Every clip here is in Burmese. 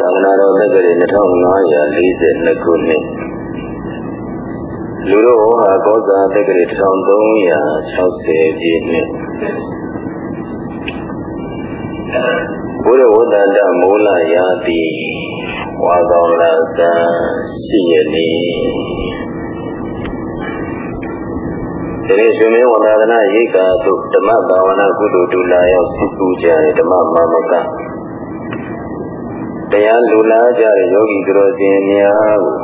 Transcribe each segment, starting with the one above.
သာသနာတော်တက္ကရာ2542ခုနှစ်လူတော်ဟာကောဇာတက္ကရာ1360ပြည့်နှစ်ဘုရားဝတ္တန္တမိုးလာရာတိဝါကောင်လာဇာရှိရနေဒီရှင်မေဝန္ဒနာရိတ်ကာသို့ဓမ္မဘာဝနာကုသိုလ်တူလာရောက်စုပူကြတဲ့ဓမ္မမမက တရားလူလာကြတဲ့ယောဂီသူတော်စင်များကို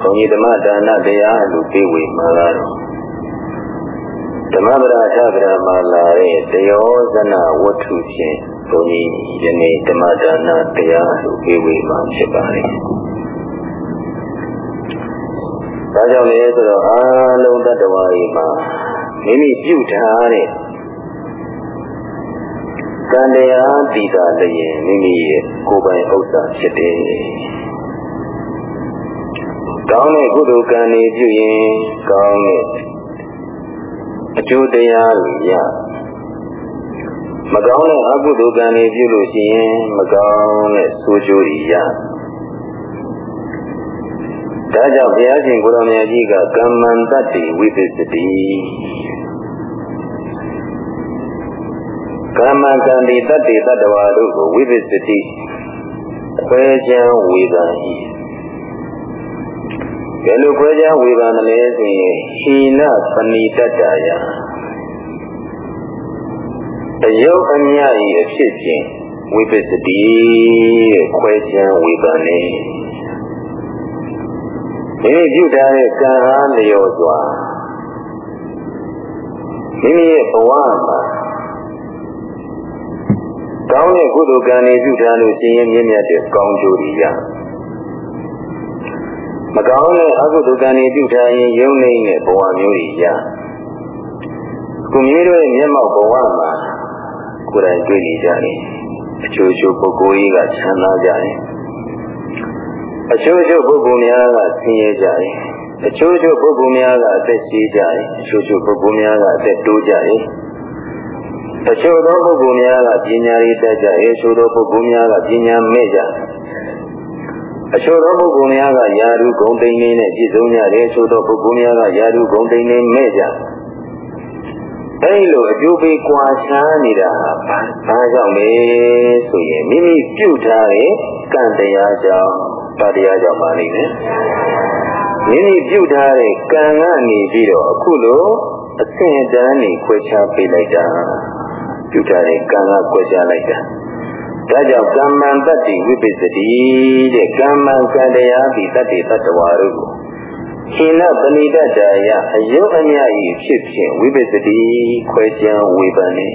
ဘုန်းကြီးဓမ္မဒါနတရားလူပေးဝေမှာကတော့ဓမ္မပရာထကရာမှာလာတဲ့တယောဇနဝတ္ထုဖြင့်ဘုန်းကြီးယနေ့ဓမ္မဒါနတရားလူပေးဝေမှာဖြစ်ပါတယ်။ဒါကြောင့်လေဆိုတော့အာလုံးတတ္တဝါကြီးမှာမိမိပြုထားတဲ့ ကံတရားတည်တာလည်းမိမိရဲ့ကိုယ်ပိုင်ဥစ္စာဖြစ်တယ်။ကောင်းတဲ့ကုသိုလ်ကံတွေပြုရင်ကောင်းတဲ့အကျိုးတရားတွေရမကောင်းတဲ့အကုသိုလ်ကံတွေပြုလို့ရှိရင်မကောင်းတဲ့ဆိုးကျိုးတွေရဒါကြောင့်ဘုရားရှင်ကိုရောင်မြတ်ကြီးကကမ္မန္တတိဝိပစ္စတိ ကာမကံဒီတတ္တိတတ္တဝါတို့ကိုဝိပစ္စတိခွဲခြားဝေဘာ၏ဘယ်လိုခွဲခြားဝေဘာမလဲဆိုရင်ဟိနပဏိတတ္တယအယုတ်အမြ၏အဖြစ်ချင်းဝိပစ္စတိခွဲခြားဝေဘာနေဒီပြုထားတဲ့ကံဟာလျော်စွာမိမိရဲ့ဘဝမှာ ကောင်းတဲ့ကုသိုလ်ကံတွေပြုထားလို့ရှင်ရင်မြင့်မြတ်တဲ့ကောင်းကျိုးတွေရမကောင်းတဲ့အကုသိုလ်ကံတွေပြုထားရင်ယုံနေတဲ့ဘဝမျိုးတွေရကိုမျိုးတို့ရဲ့မျက်မှောက်ဘဝမှာကိုယ်တိုင်တွေ့နေကြတယ်အချို့ချို့ပုဂ္ဂိုလ်ကြီးကချမ်းသာကြတယ်အချို့ချို့ပုဂ္ဂိုလ်များကဆင်းရဲကြတယ်အချို့ချို့ပုဂ္ဂိုလ်များကအသက်ကြီးကြတယ်အချို့ချို့ပုဂ္ဂိုလ်များကအသက်တိုးကြတယ် တချို့သောပုဂ္ဂိုလ်များကပညာရည်တတ်ကြရဲ့ချို့သောပုဂ္ဂိုလ်များကပညာမဲ့ကြအချို့သောပုဂ္ဂိုလ်များကယာရုဂုံတိန်နေနဲ့ပြည့်စုံကြတယ်ချို့သောပုဂ္ဂိုလ်များကယာရုဂုံတိန်နေမဲ့ကြအဲဒီလိုအကျိုးပေးကွာခြားနေတာဘာဘာကြောင့်လဲဆိုရင်မိမိပြုထားတဲ့ကံတရားကြောင့်တရားကြောင့်ပါလိမ့်မယ်မိမိပြုထားတဲ့ကံကနေပြီးတော့အခုလိုအဆင့်တန်းနေခွဲခြားပေးလိုက်တာ ပြုထားတဲ့ကံကကွက်ကြလိုက်တာဒါကြောင့်ကမ္မံတတ္တိဝိပစ္စတိတဲ့ကမ္မံကံတရားဒီတတ္တိတတ္တဝါတို့ကိုရှင်နပဏိတတ္တယအယုအမြဤဖြစ်ဖြင့်ဝိပစ္စတိခွဲခြားဝေဖန်နေ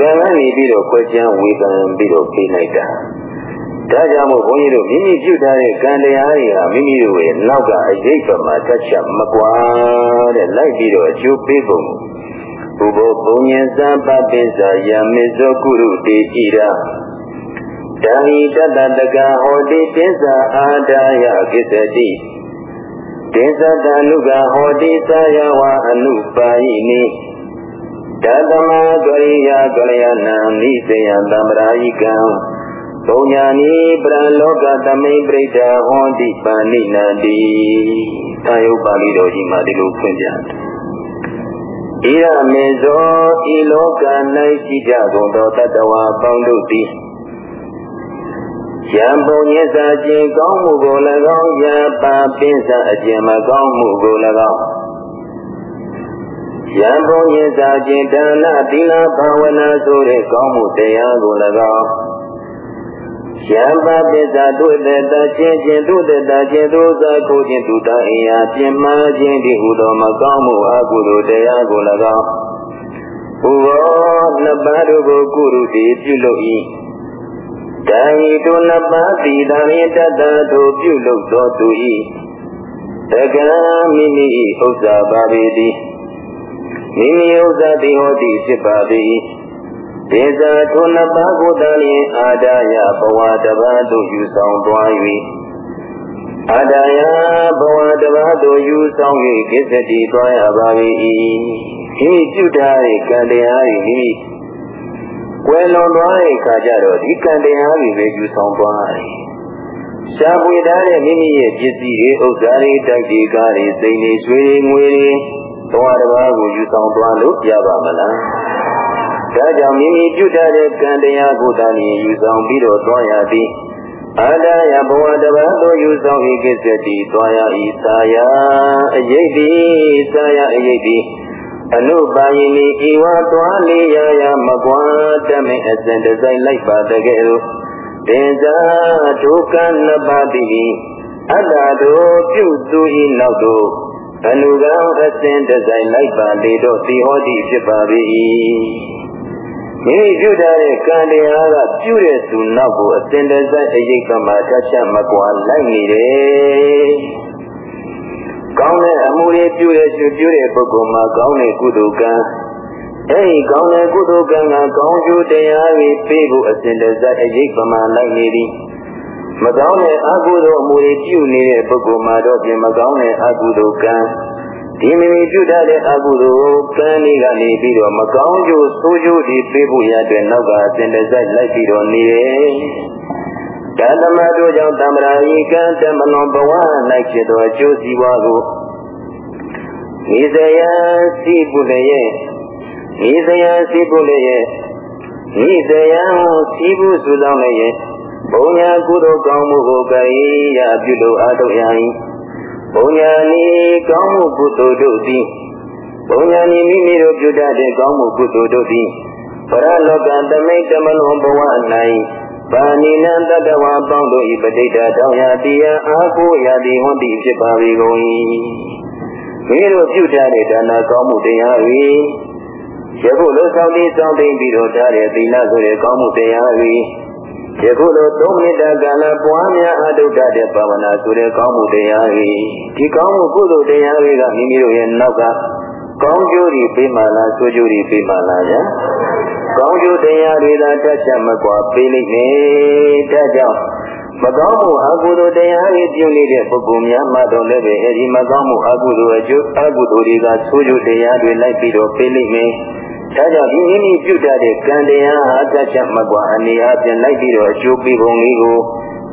ကံကနေပြီးတော့ခွဲခြားဝေဖန်ပြီးတော့ပြေးလိုက်တာဒါကြောင့်မို့ဘုန်းကြီးတို့မိမိပြုထားတဲ့ကံတရားတွေဟာမိမိတို့ရဲ့နောက်ကအရေးပမာတတ်ချက်မကွာတဲ့လိုက်ပြီးတော့အကျိုးပေးပုံ ဘုဘောဘုံဉ္ဇံပပိစ္ဆာယမေဇောကုရုတေဣရာတဟိတတတကဟောတိပိစ္ဆာအာဒါယကိစ္စတိဒေသတအနုကဟောတိသာယဝအနုပါယိနိတသမကရိယာကလျာဏံနိစေယသံပရာယိကံဘုံညာနိပရလောကသမိပရိဒာဟောတိပါဏိနန္တိသာယုပါဠိတော်ကြီးမှာဒီလိုဖွင့်ပြတယ် ဣရမေဇောဤလောက၌ရှိကြကုန်သောတတဝါပေါင်းတို့သည်ယံပုံညစ္စာခြင်းကောင်းမှုကို၎င်းယံပါပင်းစာအကျင့်မကောင်းမှုကို၎င်းယံပုံညစ္စာခြင်းဒါနသီလဘာဝနာဆိုတဲ့ကောင်းမှုတရားကို၎င်း ယံပါပစ္စာတို့တတချင်းချင်းတို့တတချင်းတို့သာကိုချင်းသူတအိယာပြင်မာခြင်းဒီဟုသောမကောင်းမှုအကုသိုလ်တရားကို၎င်းဘုရောနှစ်ပါးတို့ကိုကုရုတိပြုလုပ်၏တံဤတို့နှစ်ပါးသည်တံရင်တတတို့ပြုလုပ်သောသူ၏တကံမိမိဥစ္စာပါပေသည်မိမိဥစ္စာတိဟောတိဖြစ်ပါ၏ ဒေဇာထိုနှစ်ပါးကိုတန်လျင်အာဒါယဘဝတပါးသို့ယူဆောင်သွား၍အာဒါယဘဝတပါးသို့ယူဆောင်၍ကိစ္စတိသွားရပါ၏မိမိပြုထားတဲ့ကံတရား၏မိမိကွယ်လွန်သွားတဲ့အခါကျတော့ဒီကံတရားတွေပဲယူဆောင်သွားတယ်ရှားပွေထားတဲ့မိမိရဲ့ပစ္စည်းတွေဥစ္စာတွေတိုက်တွေကားတွေစိန်တွေရွှေတွေငွေတွေသွားတစ်ပါးကိုယူဆောင်သွားလို့ရပါမလား ဒါကြောင့်မိမိပြုတတ်တဲ့ကံတရားကိုသာလျှင်ယူဆောင်ပြီးတော့သွားရသည်အာဒယဘဝတပတ်သို့ယူဆောင်ဤကိစ္စတိသွားရဤသာယအယိတ်တိသာယအယိတ်တိအနုပါယိနိဤဝသွားလေရရမကွာတမေအစဉ်တစိုက်လိုက်ပါတကယ်လို့တင်သာဒုက္ခနပါတိအတ္တတို့ပြုသူဤနောက်တို့အနုကံအစဉ်တစိုက်လိုက်ပါလေတော့သီဟောတိဖြစ်ပါ၏ မိမိပြုထားတဲ့ကံတရားကပြုတဲ့သူနောက်ကိုအစဉ်တစိုက်အရေးကမှတတ်ချက်မကွာလိုက်နေတယ်။ကောင်းတဲ့အမှုတွေပြုတဲ့သူပြုတဲ့ပုဂ္ဂိုလ်မှာကောင်းတဲ့ကုသိုလ်ကံအဲဒီကောင်းတဲ့ကုသိုလ်ကံကကောင်းကျိုးတရားတွေပေးဖို့အစဉ်တစိုက်အရေးကမှလိုက်နေသည်။မကောင်းတဲ့အကုသိုလ်အမှုတွေပြုနေတဲ့ပုဂ္ဂိုလ်မှာတော့ပြင်မကောင်းတဲ့အကုသိုလ်ကံ ဒီမိမိပြုတတ်တဲ့အကုသိုလ်ကံတွေကနေပြီးတော့မကောင်းကျိုးဆိုးကျိုးတွေပေးဖို့ရတဲ့နောက်ကစင်တစိုက်လိုက်ပြီးတော့နေတယ်။ဒါသမတို့ကြောင့်တမ္ပရာဤကံတမလွန်ဘဝ၌ဖြစ်သောအကျိုးစီးပွားကိုဤစယစီပုလရဲ့ဤစယစီပုလရဲ့ဤစယစီပုစုဆောင်လျက်ဘုံညာကုသိုလ်ကောင်းမှုကိုကဲ့ရပြုလို့အားထုတ်ရ၏ ဘုံညာနီကောင်းမှုကုသိုလ်တို့သည်ဘုံညာနီမိမိတို့ပြုတတ်တဲ့ကောင်းမှုကုသိုလ်တို့သည်ပရလောကသမိတ်တမလွန်ဘဝ၌ပါဏိနံတတဝါပေါင်းတို့၏ပဋိဒတောင်းရာတရားအားကိုးရာသည်ဟွန်သည်ဖြစ်ပါ၏ကုန်၏မိမိတို့ပြုတတ်တဲ့ဒါနကောင်းမှုတရားတွေယခုလိုဆောင်ပြီးဆောင်သိပြီးတော့ထားတဲ့သီလဆိုတဲ့ကောင်းမှုတရားတွေ ယခုလိုသုံးမိတ္တကာလပွားများအတုဒ္ဒတဲ့ဘာဝနာဆိုတဲ့ကောင်းမှုတရားတွေဒီကောင်းမှုကုသိုလ်တရားတွေကမိမိတို့ရဲ့နောက်ကကောင်းကျိုးတွေပေးမှလားဆိုးကျိုးတွေပေးမှလားဗျာကောင်းကျိုးတရားတွေသာတတ်ချက်မကွာပေးလိမ့်မယ်ဒါကြောင့်မကောင်းမှုအကုသိုလ်တရားတွေပြုနေတဲ့ပုဂ္ဂိုလ်များမှတော့လည်းပဲအဲဒီမကောင်းမှုအကုသိုလ်အကျိုးအကုသိုလ်တွေကဆိုးကျိုးတရားတွေလိုက်ပြီးတော့ပေးလိမ့်မယ် ဒါကြောင့်ဒီမိမိပြုတတ်တဲ့ကံတရားဟာတတ်ချက်မကွာအနေအားဖြင့်လိုက်ပြီးတော့အကျိုးပေးပုံလေးကို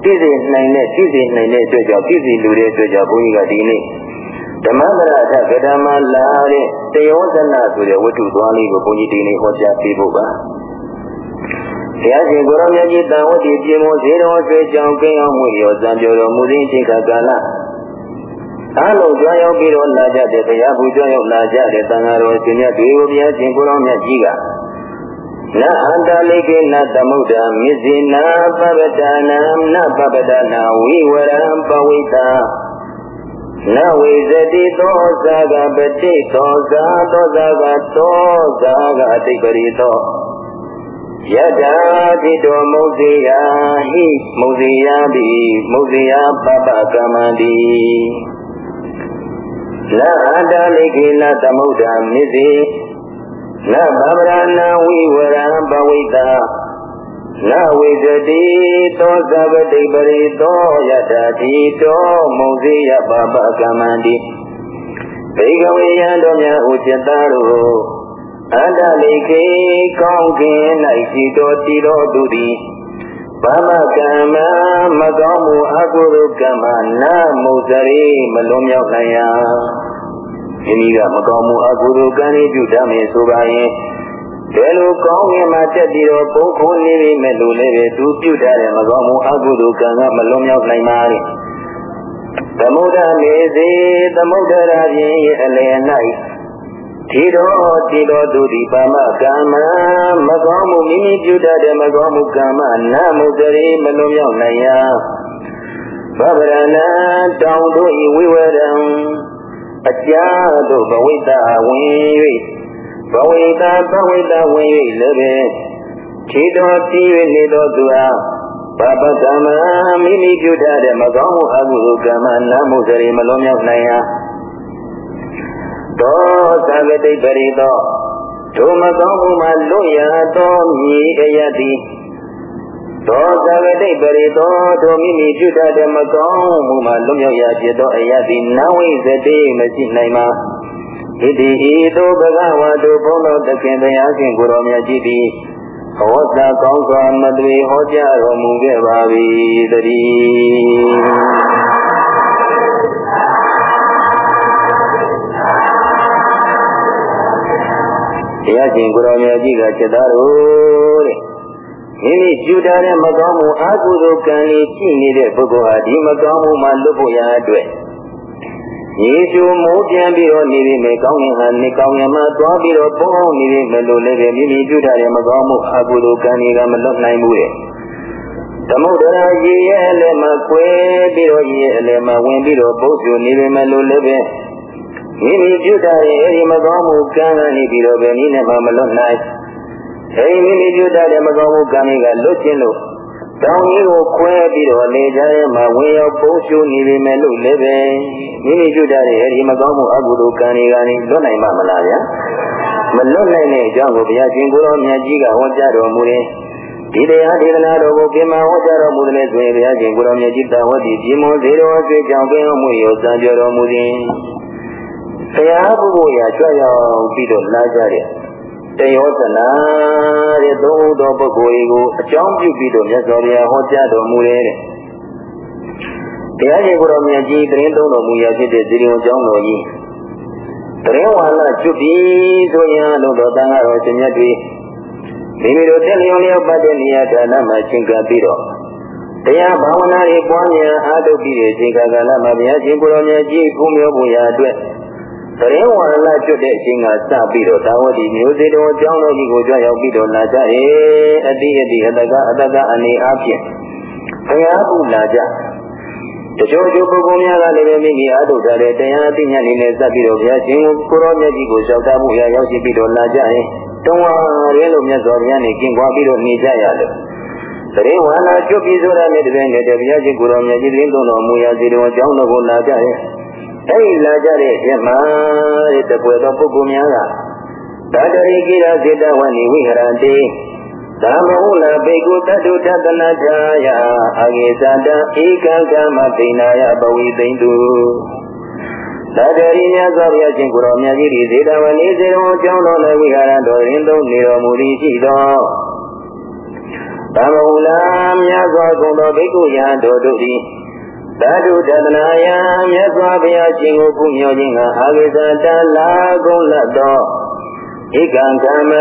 ပြည့်စုံနိုင်တဲ့ပြည့်စုံနိုင်တဲ့အတွက်ကြောင့်ပြည့်စုံလူတဲ့အတွက်ကြောင့်ဘုန်းကြီးကဒီနေ့ဓမ္မပရထကဓမ္မလာတဲ့တယောဇနဆိုတဲ့ဝတ္ထုသွားလေးကိုဘုန်းကြီးဒီနေ့ဟောကြားပေးဖို့ပါဘုရားရှင်ကိုရောမြတ်ကြီးတန်ဝတ္တိပြေမောဇေတော်ဆွေကြောင့်ကင်းအောင်မှုရောဇံပြောတော်မူခြင်းချိန်ခါကာလ အားလုံးကြွရောက်ပြီးတော့လာကြတဲ့တရားဘူးကြွရောက်လာကြတဲ့သံဃာတော်ရှင်မြတ်တွေကိုဘုရားရှင်ကိုရောမြတ်ကြီးကနအန္တလိကေနသမုဒ္ဒမစ္စေနာပပဒနာနပပဒနာဝိဝရံပဝိတာနဝိဇတိသောဇာကပတိသောဇာသောဇာကသောဇာကအတိပရိသောယတာတိတောမုဇေယဟိမုဇေယတိမုဇေယပပကမ္မန္တိ နအတ္တလိခေနသမုဒ္ဒမစ္စေနဗဗရဏဝိဝရံပဝိတာနဝိဇတိသောသဗတိပရိသောယတတိတောမုံစေယပပကမ္မန္တိဘေကဝေယံတို့များဥจิตသားတို့အတ္တလိခေကောင်းခင်၌ရှိတော်တည်တော်သူသည် ဘာမကမ္မမကောင်းမှုအကုသိုလ်ကမ္မနာမုဇရိမလွန်မြောက်နိုင်ရာမိမိကမကောင်းမှုအကုသိုလ်ကံဤပြုတတ်မယ်ဆိုပါရင်ဘယ်လိုကောင်းရင်မှတက်ပြီးတော့ပုံခုံးနေပြီမဲ့လို့လည်းပဲသူပြုတတ်တဲ့မကောင်းမှုအကုသိုလ်ကံကမလွန်မြောက်နိုင်ပါနဲ့သမုဒ္ဒမေစေသမုဒ္ဒရာဖြင့်အလယ်၌ ဒီတော်ဒီတော်သူဒီပါမကမ္မမကောင်းမှုမိမိပြုတတ်တဲ့မကောင်းမှုကမ္မနာမုဇရိမလွန်မြောက်နိုင်ရာဘဗရဏတောင်တို့ဤဝိဝရံအကြာတို့ဘဝိတဝင်၍ဘဝိတဘဝိတဝင်၍လည်းပဲခြေတော်တည်၍နေတော်သူအားဘပကမ္မမိမိပြုတတ်တဲ့မကောင်းမှုအကုသိုလ်ကမ္မနာမှုစရိမလွန်မြောက်နိုင်ရာ သောသဗ္ဗတိပရိသောဒုမကောင်းမှုမှလွတ်ရသောမြေအယတိသောသဗ္ဗတိပရိသောဒုမိမိပြုတတ်တဲ့မကောင်းမှုမှလွတ်မြောက်ရဖြစ်သောအယတိနဝိဇတိမရှိနိုင်မှာဣတိဤသို့ဘဂဝါတို့ဘုန်းတော်တခင်တရားရှင်ကိုရောမြတ်ကြီးသည်ဟဝတ္တကောင်းစွာမသွေဟောကြားတော်မူခဲ့ပါ၏တည်း တရားရှင်ကိုရောင်မြတ်ကြီးကချက်သားတို့တဲ့မိမိကျူတာတဲ့မကောင်းမှုအာဟုသောကံလေးကြည့်နေတဲ့ပုဂ္ဂိုလ်ဟာဒီမကောင်းမှုမှလွတ်ဖို့ရအတွက်ယေရှုမိုးပြန်ပြီးတော့နေပြီမယ်ကောင်းရင်ဟာနေကောင်းရင်မှသွားပြီးတော့ပုံအောင်နေပြီမယ်လို့လည်းပဲမိမိပြုတာတဲ့မကောင်းမှုအာဟုသောကံတွေကမလွတ်နိုင်ဘူးတဲ့သမုဒ္ဒရာရေရဲ့အလယ်မှာကွဲပြီးတော့ရေရဲ့အလယ်မှာဝင်ပြီးတော့ပုတ်ပြနေပြီမယ်လို့လည်းပဲ မိမိပြုတာရဲ့အဲဒီမကောင်းမှုကံကနေပြီးတော့ပဲနည်းနဲ့မှမလွတ်နိုင်အဲဒီမိမိပြုတာတဲ့မကောင်းမှုကံတွေကလွတ်ခြင်းလို့တောင်းကြီးကိုခွဲပြီးတော့လေကြရဲမှာဝင်ရောက်ပုံရှုနေပြီမဲ့လို့လည်းပဲမိမိကျွတ်တဲ့အဲဒီမကောင်းမှုအကုသိုလ်ကံတွေကနေလွတ်နိုင်မှာမလားဗျာမလွတ်နိုင်တဲ့အကြောင်းကိုဘုရားရှင်ကိုယ်တော်မြတ်ကြီးကဟောကြားတော်မူတယ်ဒီတရားဒေသနာတော်ကိုပြင်မာဟောကြားတော်မူတယ်ဆိုရင်ဘုရားရှင်ကိုယ်တော်မြတ်ကြီးတာဝတိပြမွန်သေးတော်အတွေ့ကြောင့်ပင်မှုရောစံပြောတော်မူခြင်း ဘုရားဘုရားရာကြွရောက်ပြီးတော့လာကြတဲ့တယောသနာတဲ့သုံးသောပုဂ္ဂိုလ်ကိုအကြောင်းပြုပြီးတော့မြတ်စွာဘုရားဟောကြားတော်မူတယ်တဲ့တရားရှင်ကိုယ်တော်မြတ်ကြီးတရင်သုံးတော်မူရာဖြစ်တဲ့ဇီရိဝကျောင်းတော်ကြီးတရင်ဝါလာကျွတ်ပြီးဆိုရင်လို့တော်တန်ဃာတော်ရှင်မြတ်တွေမိမိတို့တက်လျော်လျော်ပတ်တဲ့နေရာဌာနမှာရှင်းကပ်ပြီးတော့တရားဘာဝနာတွေပွားများအားထုတ်ပြီးတဲ့ချိန်ကာလမှာဘုရားရှင်ကိုယ်တော်မြတ်ကြီးကုမျိုးမှုရာအတွက် တရင်ဝါလာကျွတ်တဲ့အချိန်ကစပြီးတော့သာဝတိမျိုးစေတော်အကြောင်းတော်ကြီးကိုကြွရောက်ပြီးတော့လာကြတယ်အတိအတိအတကအတကအနေအချင်းဘုရားဘုလာကြတချို့ချို့ပုဂ္ဂိုလ်များကလည်းပဲမိမိအားထုတ်ကြတဲ့တရားအသိဉာဏ်လေးနဲ့စပ်ပြီးတော့ဘုရားရှင်ကိုရောမြတ်ကြီးကိုလျှောက်တမှုရရောက်ရှိပြီးတော့လာကြရင်တုံးဝါရဲလို့မြတ်စွာဘုရားနဲ့ကျင့်ကြွားပြီးတော့နေကြရတယ်တရေဝါနာကျွတ်ပြီးဆိုတာနဲ့တပည့်နဲ့တဘုရားရှင်ကိုရောမြတ်ကြီးတင်းတော်မူရာစီတော်အကြောင်းတော်ကိုလာကြရင် အဲဒီလာကြတဲ့အချက်မှာတဲ့တပွဲသောပုဂ္ဂိုလ်များကသာတရိကိရစေတဝဏိဝိဟရတိသမ္မဟုလဘေကုတတုတတနာထာယအဂေသတံဧကံကမပိနာယပဝိသိမ့်တုသာတရိမြတ်စွာဘုရားရှင်ကိုရောမြတ်ကြီးဒီစေတဝဏိစေဝအကြောင်းတော်လည်းဝိဟာရတော်ရင်သုံးနေတော်မူသည်ရှိသောသမ္မဟုလမြတ်စွာဘုံတော်ဘေကုယံတော်တို့သည် ဓာတုတတနာယံမြတ်စွာဘုရားရှင်ကိုကုမြောခြင်းကအာဂိသတလာကုန်လတ်သောဧကံကမ္မ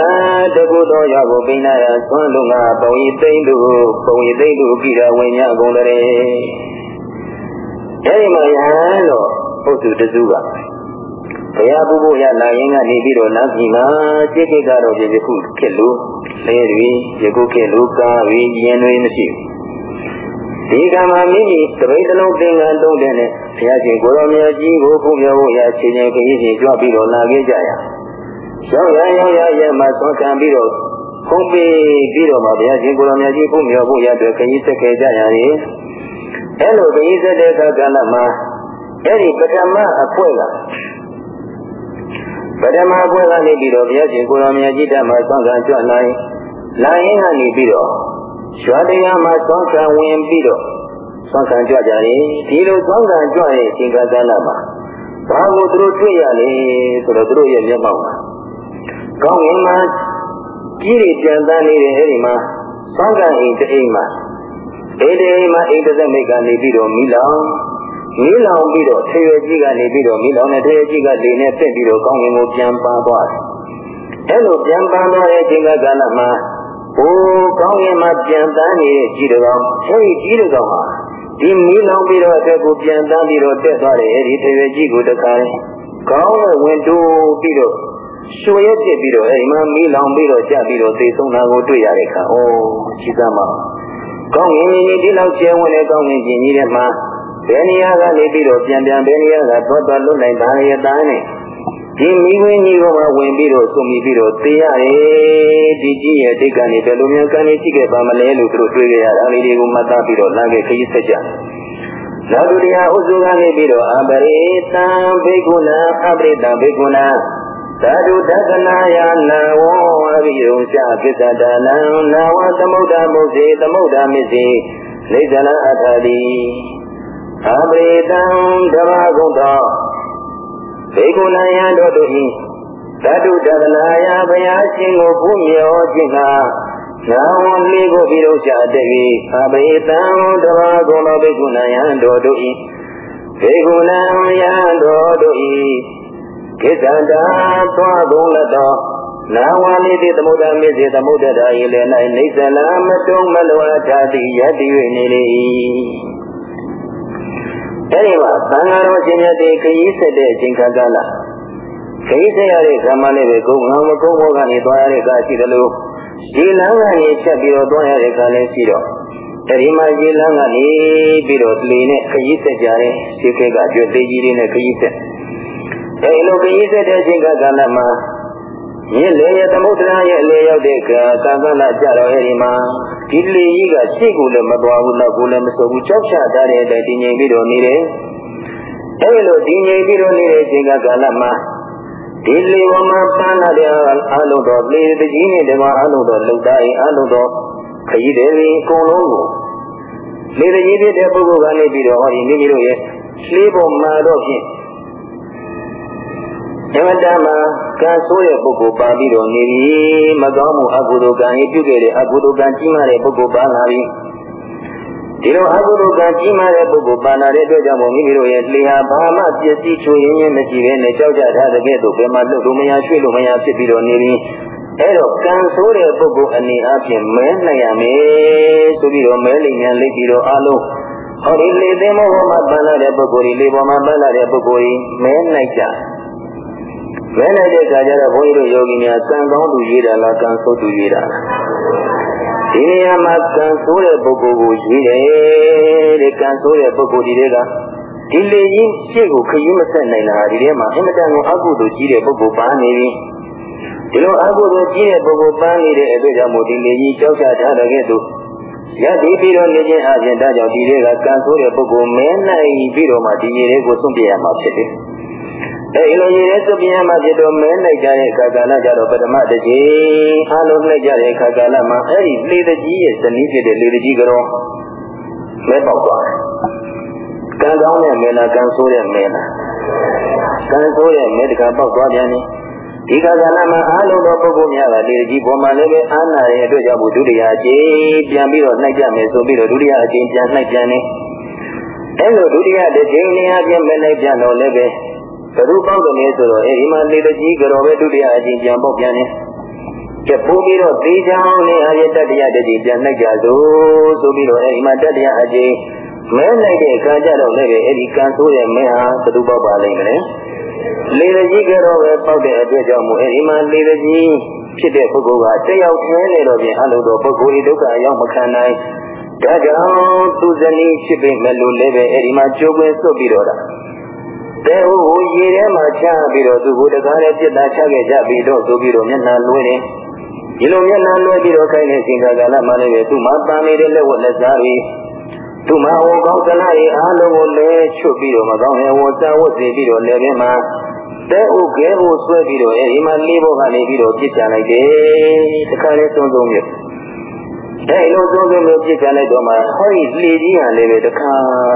တကုသောရကိုပိဏယသွမ်းလုံးကပုံဤသိမ့်သူပုံဤသိမ့်သူကိရဝိညာကုန်တည်းအဲဒီမှာယဟန်တော့ပုစုတစုကဘုရားပုဂ္ဂိုလ်ရလာရင်ကနေပြီးတော့နောက်ပြည်မှာစိတ်ကိကတော့ယခုခေတ်လို့လဲတွေယခုခေတ်လို့ကားပြီးရင်တွေမရှိဘူး ဒီကံမှာမိမိတပိတ်တလုံးသင်္ကန်းတုံးတဲ့နဲ့ဘုရားရှင်ကိုရောမြတ်ကြီးကိုခုမြောဖို့ရချင်းချင်းခရီးချင်းကြွပြီးတော့လာခဲ့ကြရရောက်ရရောက်ရရမှသွန်ခံပြီးတော့ခုံးပြီးပြီးတော့မှဘုရားရှင်ကိုရောမြတ်ကြီးခုမြောဖို့ရအတွက်ခရီးဆက်ခဲ့ကြရတယ်အဲလိုခရီးဆက်တဲ့အခါကလည်းမှာအဲ့ဒီပထမအဖွဲ့ကပထမအဖွဲ့ကနေပြီးတော့ဘုရားရှင်ကိုရောမြတ်ကြီးတတ်မှသွန်ခံကြွနိုင်လာရင်ကနေပြီးတော့ ရွာတရားမှာသွန်ခံဝင်ပြီးတော့သွန်ခံကြွကြတယ်ဒီလိုသွန်ခံကြွတဲ့အချိန်ကတည်းကမှာဘာကိုသူတို့တွေ့ရလဲဆိုတော့သူတို့ရဲ့မျက်မှောက်မှာကောင်းငင်မှာကြီးတွေပြန်တန်းနေတယ်အဲဒီမှာသွန်ခံအိမ်တအိမ်မှာအေဒီအိမ်မှာအိမ်တစ်စက်မိတ်ကနေပြီးတော့မိလောင်မိလောင်ပြီးတော့ထေရကြီးကနေပြီးတော့မိလောင်နဲ့ထေရကြီးကလေနဲ့ပြင့်ပြီးတော့ကောင်းငင်ကိုပြန်ပန်းသွားတယ်အဲလိုပြန်ပန်းသွားတဲ့အချိန်ကကလည်းမှာ ဟိုကောင်းရင်မှပြန်တန်းနေတဲ့ကြီးတော်ကောင်အဲဒီကြီးတော်ကောင်ဟာဒီမီးလောင်ပြီးတော့အတက်ကိုပြန်တန်းပြီးတော့တက်သွားတယ်အဲဒီထေရကြီးကိုတခါကောင်းတဲ့ဝင်တိုးပြီးတော့ရွှေရက်ပြစ်ပြီးတော့အဲဒီမှာမီးလောင်ပြီးတော့ကြပြီးတော့သိဆုံးတာကိုတွေ့ရတဲ့အခါအိုးကြီးသားမကောင်းရင်ဒီလောက်ကျဲဝင်တဲ့ကောင်းရင်ကြီးကြီးတဲ့မှာဘယ်နေရာကနေပြီးတော့ပြန်ပြန်ဘယ်နေရာကသွားသွားလွတ်နိုင်ပါရဲ့သားနဲ့ ဒီမိဝင်းကြီးကမှဝင်ပြီးတော့စုံမိပြီးတော့သိရတယ်ဒီကြီးရဲ့ဒိတ်ကနေဘယ်လိုမျိုးကံနေရှိခဲ့ပါမလဲလို့သူတို့တွေးကြရတာလေးတွေကိုမှတ်သားပြီးတော့လာခဲ့ခရီးဆက်ကြနောက်ဒုတိယဥစုကနေပြီးတော့အပရိတံဘေကုဏအပရိတံဘေကုဏသာဓုတက္ကနာယနာဝောအရိယုံချပစ္စဒနံနာဝသမုဒ္ဒမုစေသမုဒ္ဒမစ္စေလိဇလအထာတိအပရိတံဓမ္မဂုဏ်တော် ဘေကုဏယံတို့တို့ဤသတ္တုတသနာယဘုရားရှင်ကိုဘုမြောခြင်းကနာဝလေးကိုပြီးတော့ရှာတဲ့၍အဘိတံတဘာကုံတော်ဘိက္ခုနယံတော်တို့ဤဘေကုဏံယံတော်တို့ဤကိစ္စတာသွားကုန်လက်တော်နာဝလေးတိသမုဒ္ဒမေစေသမုဒ္ဒတာဤလည်း၌နေသလမတုံးမလောဓာတိယတိ၍နေလေ၏ အဲဒီမှာသံဃာတော်ရှင်မြတ်တွေခရီးဆက်တဲ့အချိန်ခါကလာခရီးဆက်ရတဲ့ကမ္မလေးပဲကုန်းငါမကုန်းဘောကနေသွားရတဲ့ကရှိတယ်လို့ဒီလမ်းကနေချက်ပြီးတော့သွားရတဲ့ကလည်းရှိတော့အဲဒီမှာဒီလမ်းကနေပြီးတော့လေနဲ့ခရီးဆက်ကြတဲ့ခြေခဲကကျွတ်သေးကြီးတွေနဲ့ခရီးဆက်အဲဒီလိုခရီးဆက်တဲ့အချိန်ကကလည်းမှာမြစ်လေရသမုဒ္ဒရာရဲ့အလေရောက်တဲ့ကကာကလကြတော့အဲဒီမှာ ဒီလေကြီးကရှေ့ကိုလည်းမသွားဘူးနောက်ကိုလည်းမဆုပ်ဘူးကြောက်ချထားတဲ့အတိုင်းတည်ငြိမ်ပြီးတော့နေတယ်အဲဒီလိုတည်ငြိမ်ပြီးတော့နေတဲ့အချိန်ကကာလမှာဒီလေဝမှာပန်းလာတဲ့အလုံးတော်လေတကြီးနဲ့တကွာအလုံးတော်လှုပ်သားရင်အလုံးတော်ခရီးတယ်ပြီးအကုန်လုံးကိုလေတကြီးဖြစ်တဲ့ပုဂ္ဂိုလ်ကနေပြီးတော့ဟောဒီမိမိတို့ရဲ့လေးပေါ်မှာတော့ဖြင့် ဓမ္မတမှာကံဆိုးတဲ့ပုဂ္ဂိုလ်ပါပြီးတော့နေပြီမကောင်းမှုအကုသိုလ်ကံရေးပြုခဲ့တဲ့အကုသိုလ်ကံကြီးမားတဲ့ပုဂ္ဂိုလ်ပါလာပြီဒီလိုအကုသိုလ်ကံကြီးမားတဲ့ပုဂ္ဂိုလ်ပါလာတဲ့အတွက်ကြောင့်မို့မိမိတို့ရဲ့လေဟာဘာမှပျက်စီးချိုးရင်းချင်းမရှိဘဲနဲ့ကြောက်ကြထားတဲ့ကဲ့သို့ဘယ်မှာလွတ်လို့မရရွှေ့လို့မရဖြစ်ပြီးတော့နေပြီအဲ့တော့ကံဆိုးတဲ့ပုဂ္ဂိုလ်အနေအချင်းမဲနိုင်ရမယ်ဆိုပြီးတော့မဲလိမ်ညာလိပ်ပြီးတော့အလုံးဟောဒီလေသိမောမှာပန်းလာတဲ့ပုဂ္ဂိုလ်ကြီးလေပေါ်မှာပန်းလာတဲ့ပုဂ္ဂိုလ်ကြီးမဲနိုင်ကြ မဲနိုင်တဲ့အခါကျတော့ဘုန်းကြီးတို့ယောဂီများကံကောင်းသူရေးတာလားကံဆိုးသူရေးတာလားဒီနေရာမှာကံဆိုးတဲ့ပုဂ္ဂိုလ်ကိုရေးတယ်တဲ့ကံဆိုးတဲ့ပုဂ္ဂိုလ်ဒီတွေကဒီလေကြီးရှေ့ကိုခရီးမဆက်နိုင်တာဒီထဲမှာအင်မတန်ကိုအကုသိုလ်ကြီးတဲ့ပုဂ္ဂိုလ်ပါနေပြီဒီလိုအကုသိုလ်ကြီးတဲ့ပုဂ္ဂိုလ်ပန်းနေတဲ့အတွက်ကြောင့်မို့ဒီလေကြီးကြောက်ကြထားတဲ့ကဲ့သို့ရတည်ပြီးတော့နေခြင်းအပြင်ဒါကြောင့်ဒီတွေကကံဆိုးတဲ့ပုဂ္ဂိုလ်မဲနိုင်ပြီးတော့မှဒီရေတွေကိုသွန့်ပြရမှာဖြစ်တယ် အဲဒီလိုရေရဲသွန့်ပြရမှာဖြစ်တော့မဲနိုင်ကြတဲ့အခါကာလကြတော့ပထမတစ်ချိန်အားလုံးနှိမ့်ကြတဲ့အခါကာလမှာအဲဒီလေတကြီးရဲ့ဇနီးဖြစ်တဲ့လေတကြီးကတော့မဲပေါက်သွားတယ်ကံကောင်းတဲ့မဲလားကံဆိုးတဲ့မဲလားကံဆိုးတဲ့မဲတကပေါက်သွားပြန်တယ်ဒီခါကလာမှာအားလုံးသောပုဂ္ဂိုလ်များကလေကြီးပေါ်မှာလည်းပဲအာနာရဲ့အတွက်ကြောင့်ဒုတိယအကျိပြန်ပြီးတော့နှိုက်ကြမယ်ဆိုပြီးတော့ဒုတိယအကျိပြန်နှိုက်ပြန်နေအဲလိုဒုတိယတစ်ချိန်နေရာပြန်မနှိုက်ပြန်တော့လည်းပဲ ဘုရုပေါက်တယ်လေဆိုတော့အဲဒီမှာလေကြီးကြောပဲဒုတိယအကျိပြန်ပေါက်ပြန်နေကျပိုးပြီးတော့သေချောင်းနေအရတတ္တရတတိပြန်နှိုက်ကြသို့ဆိုပြီးတော့အဲဒီမှာတတ္တရအကျိမဲလိုက်တဲ့အခါကျတော့လည်းပဲအဲဒီကံဆိုးတဲ့မဲဟာဘုရုပေါက်ပါလိမ့်မယ်လေရကြီးကတော့ပဲပေါက်တဲ့အတွက်ကြောင့်မို့အဲဒီမှာလေရကြီးဖြစ်တဲ့ပုဂ္ဂိုလ်ကတယောက်တည်းနေတော့ပြင်အလိုတော်ပုဂ္ဂိုလ်ဤဒုက္ခရောက်မခံနိုင်ဒါကြောင့်သူဇနီးဖြစ်ပေမဲ့လို့လည်းပဲအဲဒီမှာကြိုးကွင်းစွတ်ပြီးတော့တာ တဲဟုတ်ကိုရေထဲမှာချပြီးတော့သူကိုတကားနဲ့ပြစ်သားချခဲ့ကြပြီးတော့ဆိုပြီးတော့မျက်နှာလွှဲတယ်ဒီလိုမျက်နှာလွှဲပြီးတော့ခိုင်းတဲ့စဉ်ကာလမှလည်းပဲသူ့မှာတန်နေတဲ့လက်ဝတ်လက်စားတွေသူ့မှာဝကောင်းကလာရေးအားလုံးကိုလဲချွတ်ပြီးတော့မကောင်းရဲ့ဝတ်စားဝတ်စီပြီးတော့လည်းပဲမှာတဲဥကဲဥဆွဲပြီးတော့အဲဒီမှာလေးဘောကနေပြီးတော့ပြစ်ချလိုက်တယ်တခါလေးသုံးသုံးမြ တ်အဲလိုသုံးသုံးမြတ်ပြစ်ချလိုက်တော့မှဟောဒီလေကြီးကလည်းပဲတခါ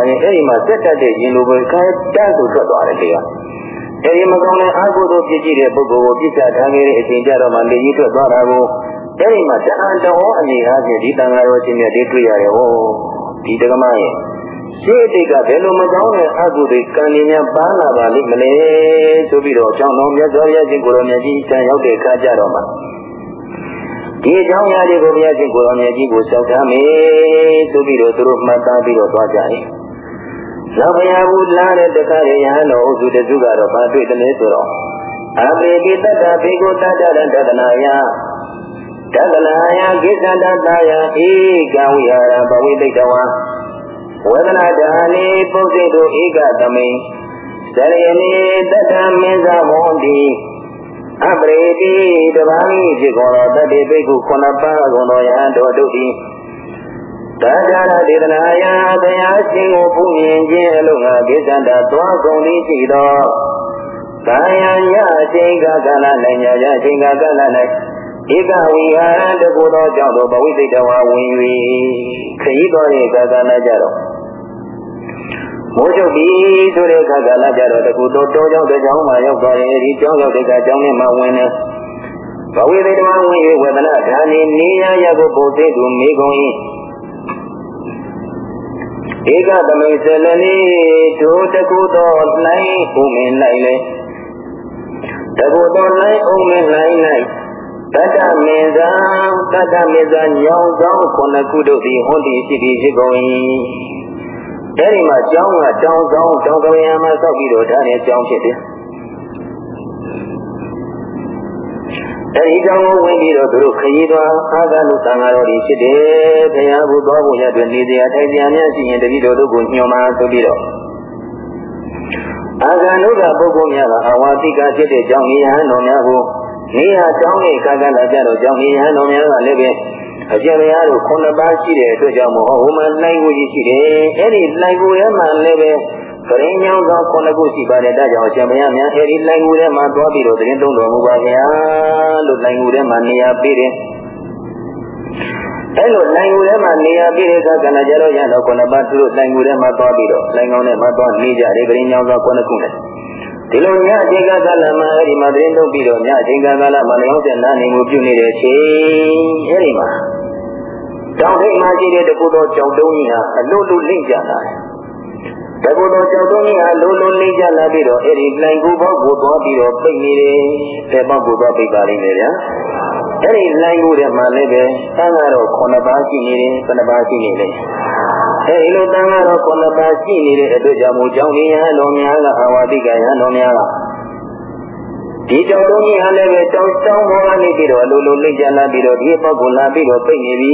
ရင်အဲဒီမှာစက်တက်တဲ့ရင်လိုပဲခါတန်းဆိုထွက်သွားတယ်လေကအဲဒီမကောင်းတဲ့အာဟုသောပြစ်ကြည့်တဲ့ပုဂ္ဂိုလ်ကိုပြစ်ချထားခဲ့တဲ့အချိန်ကြတော့မှလေကြီးထွက်သွားတာကိုအဲဒီမှာတအံတော်အနေအားဖြင့်ဒီတန်ဃာတော်ချင်းမြတ်တွေတွေ့ရတယ်ဟောဒီတက္ကမရဲ့ရှေ့တိတ်ကဘယ်လိုမကောင်းတဲ့အကုသိုလ်ကံဉာဏ်ပန်းလာပါလိမ့်မလဲဆိုပြီးတော့အကြောင်းတော်မြတ်စွာဘုရားရှင်ကိုရောမြတ်ကြီးတန်ရောက်တဲ့အခါကျတော့မှ ဒီအကြောင်းအရာတွေကိုဘုရားရှင်ကိုရောမြတ်ကြီးကိုစောက်ထားမယ်ဆိုပြီးတော့သူတို့မှတ်သားပြီးတော့သွားကြတယ်။နောက်ဘုရားဘူးလာတဲ့တခါရယဟန်တော်ဥစုတစုကတော့မတွေ့တယ်လေဆိုတော့အပိပိတ္တဘေကိုတတ္တရတဒနာယတတနာယကိစ္စတတယဧကဝိဟာရဘဝိတိတဝံဝေဒနာဓာနိပုစိတုဧကသမိန်သရယနိတတ္တမင်းသာဝန္တိ အပရိတိတပန်းဖြစ်ကုန်သောတတ္တိဘိက္ခုခုနှစ်ပါးကုန်သောယဟန်တော်တို့သည်တာကြရဒေသနာယတရားရှင်ကိုပူမြင်ခြင်းအလို့ငါကိစ္စတသွားကုန်သည်ရှိသောကာယယအချိန်ကကလ၌ညာယအချိန်ကကလ၌ဧကဝိဟာရတကူသောကြောင့်သောဘဝိသိတဝါဝင်၍ခရီးတော်ရဲ့ကာကနာကြတော့ မိုးချုပ်ပြီဆိုတဲ့အခါကလာကြတော့တကူတော့တောကြောင့်တကြောင်မှရောက်သွားတယ်ဒီကြောင်းရောက်တဲ့ကကြောင်းနဲ့မှဝင်တယ်ဘဝေသေတမဝိဝေဒနာဓာနိနေယယကိုပုသေသူမိကုန်၏ဧကသမိစလနေဒုတကုသောလိုင်းဥမင်လိုက်လေတကုသောလိုင်းဥမင်လိုက်လိုက်တတ္တမေဇာတတ္တမေဇာညောင်းဆောင်ခုနှစ်ခုတို့သည်ဟွန်ဒီရှိသည်ဖြစ်ကုန်၏ အဲဒီမှာကျောင်းကတောင်းဆောင်တောင်းတော်ရံမှာစောက်ပြီးတော့ဒါနဲ့ကျောင်းဖြစ်တယ်အဲဒီကြောင့်ဝင်ပြီးတော့သူတို့ခရီးသွားအာဂနုသံဃာတော်တွေဖြစ်တယ်။ဘုရားဘုသွားဖို့ရတဲ့နေစရာထိုင်စရာများရှိရင်တပည့်တော်တို့ကိုညွှန်ပါဆိုပြီးတော့အာဂနုကပုဂ္ဂိုလ်များကအဝါတိကဖြစ်တဲ့ကြောင့်ယဟန်တော်များကိုနေရာကြောင်းနဲ့ကာကလာကြတော့ကြောင့်ယဟန်တော်များကလည်းပဲ အကျဉ်းများတို့ခုနှစ်ပါးရှိတဲ့အတွက်ကြောင့်မို့ဟိုမှာနိုင်ကိုကြီးရှိတယ်။အဲ့ဒီနိုင်ကိုရဲ့မှလည်းပဲပရိညောင်းသောခုနှစ်ခုရှိပါတယ်ဒါကြောင့်အရှင်ဘုရားများအဲဒီလိုင်ကူထဲမှာသွားပြီးတော့သတင်းသုံးတော်မူပါဗျာလို့လိုင်ကူထဲမှာနေရာပေးတယ်အဲလိုလိုင်ကူထဲမှာနေရာပေးတဲ့အခါကလည်းကြတော့ရတော့ခုနှစ်ပါးသူတို့လိုင်ကူထဲမှာသွားပြီးတော့လိုင်ကောင်းထဲမှာသွားနေကြတယ်ပရိညောင်းသောခုနှစ်ခုနဲ့ ဒီလိုညအချိန်ကာလမှာအဲဒီမှာသတင်းထုတ်ပြီးတော့ညအချိန်ကာလမှာလျောင်းတဲ့နာနေမှုပြုနေတဲ့အချိန်အဲဒီမှာတောင်ထိပ်မှာရှိတဲ့တကူတော်ကြောင်တုံးကြီးဟာအလို့လို့လင့်ကြတာတယ်တကူတော်ကြောက်တုံးကြီးဟာလုံးလုံးလေးကြလာပြီးတော့အဲ့ဒီလိုင်ကူဘောက်ကိုသွားပြီးတော့ပိတ်နေတယ်။တဲ့ဘောက်ကိုသွားပိတ်ပါလိမ့်မယ်ဗျာ။အဲ့ဒီလိုင်ကူထဲမှာလည်းပဲတန်းကတော့9ပါးရှိနေတယ်9ပါးရှိနေတယ်။ အဲ့ဒီလိုတန်းကတော့9ပါးရှိနေတဲ့အတွက်ကြောင့်မို့ကြောင့်ရဟန်းတော်များကအာဝတိကရဟန်းတော်များကဒီကြောင့်လုံးကြီးဟာလည်းပဲတောင်းတောင်းပေါ်ကနေပြီးတော့အလိုလိုလိမ့်ကြလာပြီးတော့ဒီပောက်ကိုလာပြီးတော့ပိတ်နေပြီ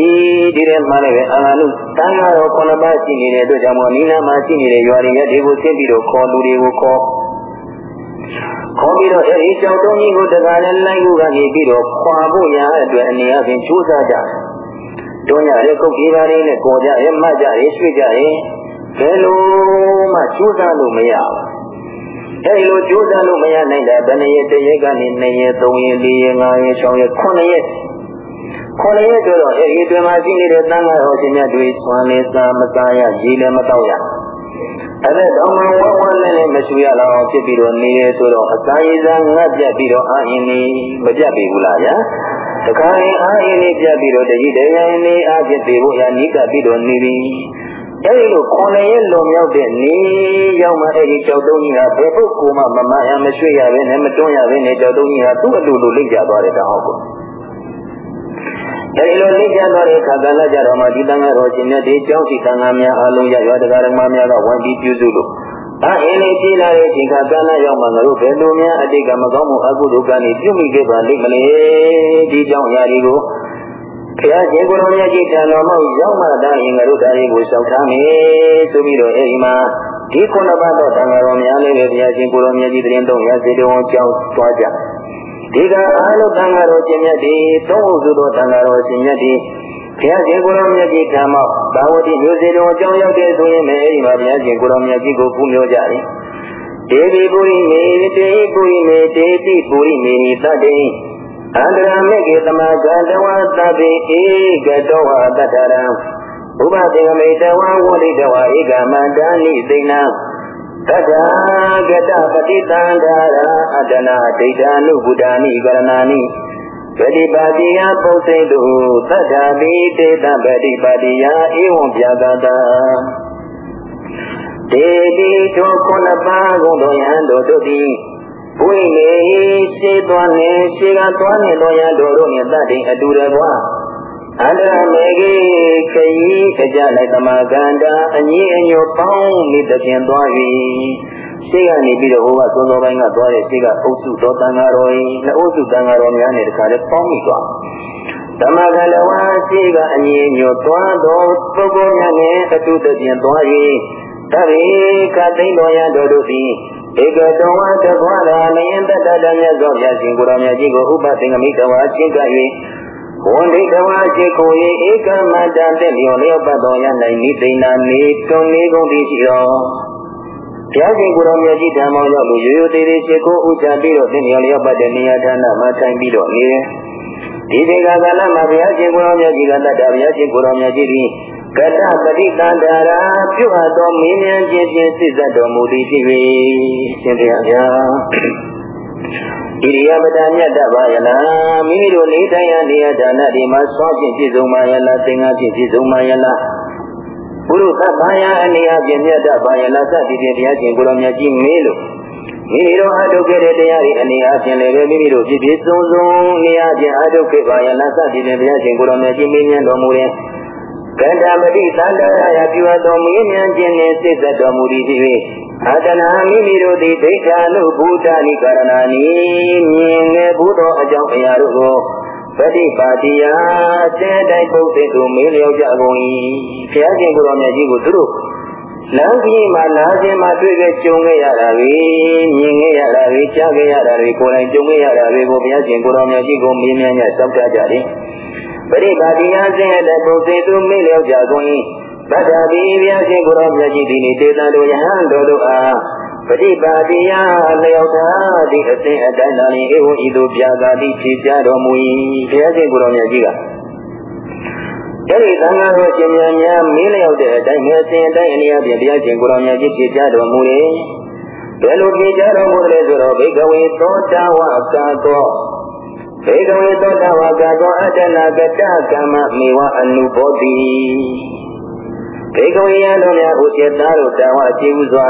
ဒီထဲမှာလည်းပဲအာငါနုတန်ဃာတော်ခုနှစ်ပါးရှိနေတဲ့အတွက်ကြောင့်မို့နိနာမှာရှိနေတဲ့ရွာတွေရဲ့ဒီကိုဆင်းပြီးတော့ခေါ်လူတွေကိုခေါ်ခေါ်ပြီးတော့အဲဒီကြောင့်တုံးကြီးကိုတခါလဲလိုက်ခုကနေပြီးတော့ခွာဖို့ရအတွက်အနေအချင်းကြိုးစားကြတွ န်းကြရဲကုတ်ဒီပါလေးနဲ့ကော်ကြရဲမှတ်ကြရဲရွှေ့ကြရဲဘယ်လိုမှကြိုးစားလို့မရဘူးအဲဒီလိုကြိုးစားလို့မရနိုင်တာဘယ်နှစ်ရက်တစ်ရက်ကနေ2ရက်3ရက်4ရက်5ရက်6ရက်9ရက်9ရက်ဆိုတော့အဲဒီတွင်မှာရှိနေတဲ့တန်ခါတော်ရှင်မြတ်တွေဆွမ်းလေးစားမစားရရေလည်းမတော့ရအဲ့ဒါတော့ဝဝဝနဲ့လည်းမရှိရတော့ဖြစ်ပြီးတော့နေရဆိုတော့အစာရည်စားငတ်ပြတ်ပြီးတော့အာရင်နေမပြတ်ပြီဘူးလားဗျာ တခါရင်အာရင်နေပြတ်ပြီးတော့တကြီးတရားရင်နေအာဖြစ်ပြီးဖို့ရနိကပြီးတော့နေပြီအဲဒီလိုခုနှစ်ရက်လွန်မြောက်တဲ့နေရောက်မှအဲဒီကြောက်တုံးကြီးဟာဘယ်ပုဂ္ဂိုလ်မှမမရမရွှေ့ရဘဲနဲ့မတွန်းရဘဲနဲ့ကြောက်တုံးကြီးဟာသူ့အတူတူလိမ့်ကြသွားတဲ့တောင်ဟုတ်ကိုအဲဒီလိုလိမ့်ကြသွားတဲ့အခါကလည်းကြတော့မှဒီတန်ဃာတော်ရှင်မြတ်ဒီကြောင်းစီတန်ဃာများအလုံးရရွာတရားဓမ္မများကဝန်ပြီးပြုစုလို့ အာအင်းလေးပြေးလာတဲ့ချိန်ခါကလည်းရောက်မှငါတို့ဘယ်လိုများအတိတ်ကမကောင်းမှုအကုသိုလ်ကနေပြုမိခဲ့ပါလိမ့်မလဲဒီကြောင့်အရာတွေကိုဘုရားရှင်ကိုယ်တော်မြတ်ကြီးတန်တော်မောက်ရောက်မှတိုင်းငါတို့ဒါတွေကိုရှောက်ထားမယ်ဆိုပြီးတော့အဲဒီမှာဒီခုနပါတော့တန်ဃာတော်များလေးပဲဘုရားရှင်ကိုယ်တော်မြတ်ကြီးတရင်တော့ရစေတော်ကြောင်းသွားကြဒီကအားလုံးတန်ဃာတော်ရှင်မြတ်ဒီသုံးဟုစုတော်တန်ဃာတော်ရှင်မြတ်ဒီ ဘုရားရှင်ကိုယ်တော်မြတ်ကြီးဓမ္မောက်ဘာဝတိမျိုးစေတော်အကြောင်းရောက်တဲ့ဆိုရင်လည်းအဲဒီမှာဘုရားရှင်ကိုယ်တော်မြတ်ကြီးကိုပူမျိုးကြတယ်ဒေဝီပုရိမေတေပုရိမေတေတိပုရိမေတတ္တိအန္တရာမေကေသမဂတဝသဗ္ဗေဧကတောဝတတ္တရံဥပသေကမေတဝဝိလိတဝဧကမန္တနိသိဏံတတ္ထာဂတပတိတန္တာရာအတနာဒိဋ္ဌာနုဗုဒ္ဓာနိကရဏာနိ ပฏิပါတိယပုသိတုသတ္ထာပိတေတပฏิပါတိယဧဝံပြာကတာဒေတိသောခုနပါးကုန်သောယံတို့တို့သည်ဝိလေရှိသွားနေရှိကသွားနေတော်ရတော်တို့နှင့်တတ်တဲ့အတူတကွာအန္တရမေကြီးခရီးကြကြလိုက်သမာကန္တာအညီအညွတ်ပေါင်းမိတခြင်းသွား၍ ရှိကနေပြီးတော့ဟိုကသုံးတော်ပိုင်းကသွားတဲ့ရှိကအုပ်စုတော်တန်ဃာတော်ကြီးနှစ်အုပ်စုတန်ဃာတော်များနဲ့တခါလဲပေါင်းမိသွားဓမ္မကလဝါရှိကအညီအညွတ်သွားတော်ပုဂ္ဂိုလ်များနဲ့အတူတခြင်းသွား၍တရိကသိတော်ရတော်တို့သည်ဧကတောဝတခွာရာလယင်တတတမြတ်သောမြတ်ရှင်ကိုရောမြတ်ကြီးကိုဥပသင်္ကမိတဝါရှင်းကပ်၍ဝန်ဒိတဝါရှိကို၏ဧကမတ္တတဲ့လျော်လျော်ပတ်တော်ရနိုင်နိသိဏနေတွန်နေကုန်သည်ရှိတော် ဘုရားရှင်ကိုရောမြတ်ကြီးဓမ္မောရောက်လို့ရိုးရိုးသေးသေးရှိကိုဥချပြီးတော့တဲ့လျော်လျော်ပတ်တဲ့နေရာဌာနမှာထိုင်ပြီးတော့နေတယ်ဒီဒီကကလမှာဘုရားရှင်ကိုရောမြတ်ကြီးကတတ်တာဘုရားရှင်ကိုရောမြတ်ကြီးသည်ကတပတိတန္တရာပြုအပ်သောမင်းမြန်ခြင်းဖြင့်စိတ်သက်တော်မူသည်ဖြစ်၍ရှင်ဘုရားဗျာဣရိယာပဒမြတ်တပါယလားမိမိတို့နေတိုင်းရနေရဒါနဒီမှာစွာဖြင့်ပြည့်စုံပါယလားသင်္ဃဖြင့်ပြည့်စုံပါယလား ဘုရုသဗ္ဗယအနေအချင်းမြတ်တပါယလားစသည်ဖြင့်တရားရှင်ကိုရောမြတ်ကြီးမေးလို့မိမိတို့အထုတ်ခဲ့တဲ့တရားတွေအနေအချင်းလည်းပဲမိမိတို့ပြည့်ပြည့်စုံစုံနေရချင်းအထုတ်ခဲ့ပါယလားစသည်ဖြင့်တရားရှင်ကိုရောမြတ်ကြီးမေးမြန်းတော်မူတဲ့ကန္တမတိသန္တရာယပြုအပ်တော်မူမြန်းခြင်းနှင့်စိတ်သက်တော်မူသည်ဖြစ်၍အတနာမိမိတို့သည်ဒိဋ္ဌာနုဘုဒ္ဓနိကာရဏာနိမြင်ငယ်ဘုသောအကြောင်းအရာတို့ကို ပฏิပါတိယစေတိုင်းပုတ်တဲ့သူမေးလျောက်ကြကုန်၏ဘုရားရှင်ကိုယ်တော်မြတ်ကြီးကိုသူတို့လမ်းကြီးမှာနားခြင်းမှာတွေ့ခဲ့ကြုံခဲ့ရတာတွေမြင်ခဲ့ရတာတွေကြားခဲ့ရတာတွေကိုယ်တိုင်ကြုံခဲ့ရတာတွေကိုဘုရားရှင်ကိုယ်တော်မြတ်ကြီးကိုမေးမြန်းကြစောင့်ကြကြတယ်ပရိပါတိယစေတဲ့ပုတ်တဲ့သူမေးလျောက်ကြကုန်၏ဗတ္တဗိဗျာရှင်ကိုရောမြတ်ကြီးဒီနေ့တေတံတို့ယဟန်တို့တို့အား ပฏิပါတိယလျောက်တာဒီအစဉ်အတိုင်းသာလျှင်ဧဝံဤသို့ပြာသာတိဖြေကြတော်မူ၏ဘုရားရှင်ကိုရောမြတ်ကြီးကအဲ့ဒီသံဃာတော်ရှင်များများမင်းလျောက်တဲ့အတိုင်းပဲအစဉ်အတိုင်းအနည်းအပြင်ဘုရားရှင်ကိုရောမြတ်ကြီးဖြေကြတော်မူလေဘယ်လိုဖြေကြတော်မူလဲဆိုတော့ဘိကဝေသောတာဝကာသောဘေကဝေသောတာဝကာသောအတ္တနာကတကမ္မမေဝအနုဘောတိဘေကဝေယံတို့များဥစေသားတို့တဝကြည်ဥစွာ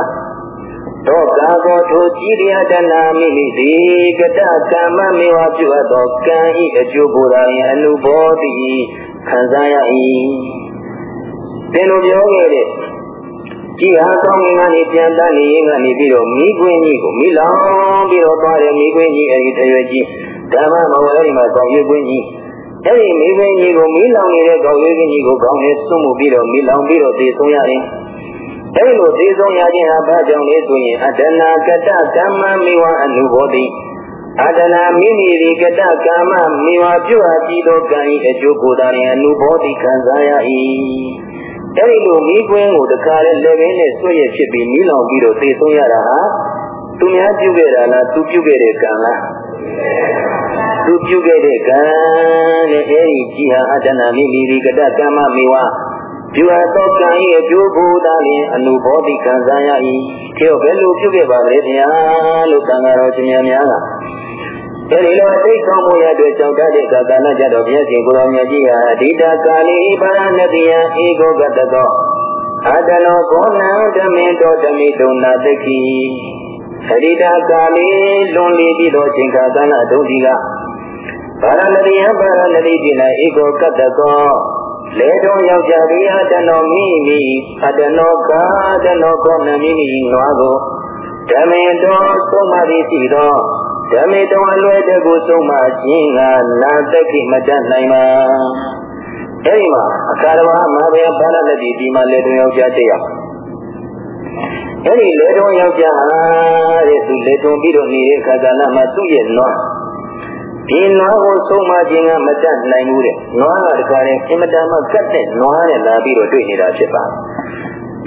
သောကာကောထိုကြည်ရတနာမိမိသည်ကတကမ္မမေဝပြုအပ်သောကံဤအကျိုးကိုယ်တိုင်အနုဘောတိခံစားရ၏သင်တို့ပြောခဲ့တဲ့ကြည်ဟာကောင်းငင်ကနေပြန်တန်းနေရင်ကနေပြီးတော့မိခွင်းကြီးကိုမိလောင်ပြီးတော့သွားတယ်မိခွင်းကြီးအဲဒီတရွယ်ကြီးဓမ္မမဝဲဒီမှာကောင်းရွေးခွင်းကြီးအဲ့ဒီမိဘကြီးကိုမီးလောင်နေတဲ့ကောင်းရွေးကြီးကိုကောင်းနဲ့စွန့်မှုပြီးတော့မီးလောင်ပြီးတော့သေဆုံးရတယ်။ အဲ့လိုသေဆုံးရခြင်းဟာဘာကြောင့်လဲဆိုရင်အတ္တနာကတကမ္မမိဝအနုဘောတိအတ္တနာမိမိဒီကတကမ္မမိဝပြုအပ်ပြီးသောကံဤအကျိုးကိုယ်တိုင်အနုဘောတိခံစားရ၏။အဲ့ဒီလိုမိကွင်းကိုတခါလေလက်ဘင်းနဲ့ဆွဲရဖြစ်ပြီးမီးလောင်ပြီးတော့သေဆုံးရတာဟာသူများပြုခဲ့တာလားသူပြုခဲ့တဲ့ကံလားသူပြုခဲ့တဲ့ကံနဲ့အဲဒီကြည်ဟာအတ္တနာမိမိဒီကတကမ္မမေဝ ပြုအပ်သောကံ၏အကျိုးကိုသာလျှင်အနုဘောတိခံစားရ၏ဒီတော့ဘယ်လိုပြုခဲ့ပါလဲဗျာလို့သံဃာတော်ရှင်များများကအဲဒီလိုအသိကောင်းမှုရတဲ့ကြောင့်တတ်တဲ့ကာလကြတော့ဘုရားရှင်ကိုယ်တော်မြတ်ကြီးဟာအဓိတကာလိပါရဏတိယဧကောကတသောအတနောဘောနံဓမေတောဓမိတုံနာတကိအဓိတကာလိလွန်လီပြီးသောချိန်ခါကာလဒုတိကပါရဏတိယပါရဏတိတိ၌ဧကောကတသော လေတော်ယောက်ျားဒီအတနောမိမိအတနောကာတနောကောနမိမိနွားကိုဓမေတော်သုံးပါးသည်ရှိသောဓမေတော်အလွယ်တကူဆုံးမခြင်းကနာတက်ခိမတတ်နိုင်ပါအဲဒီမှာအခါတော်မှာဘယ်ပါရဏတိဒီမှာလေတော်ယောက်ျားတရားအဲဒီလေတော်ယောက်ျားတဲ့သူလေတော်ပြီးတော့နေတဲ့ခါကလာမှာသူ့ရဲ့နွား ဒီနွားကိုဆုံးမခြင်းကမတတ်နိုင်ဘူးတဲ့နွားကတခါရင်အင်မတန်မှကတ်တဲ့နွားနဲ့လာပြီးတော့တွေ့နေတာဖြစ်ပါ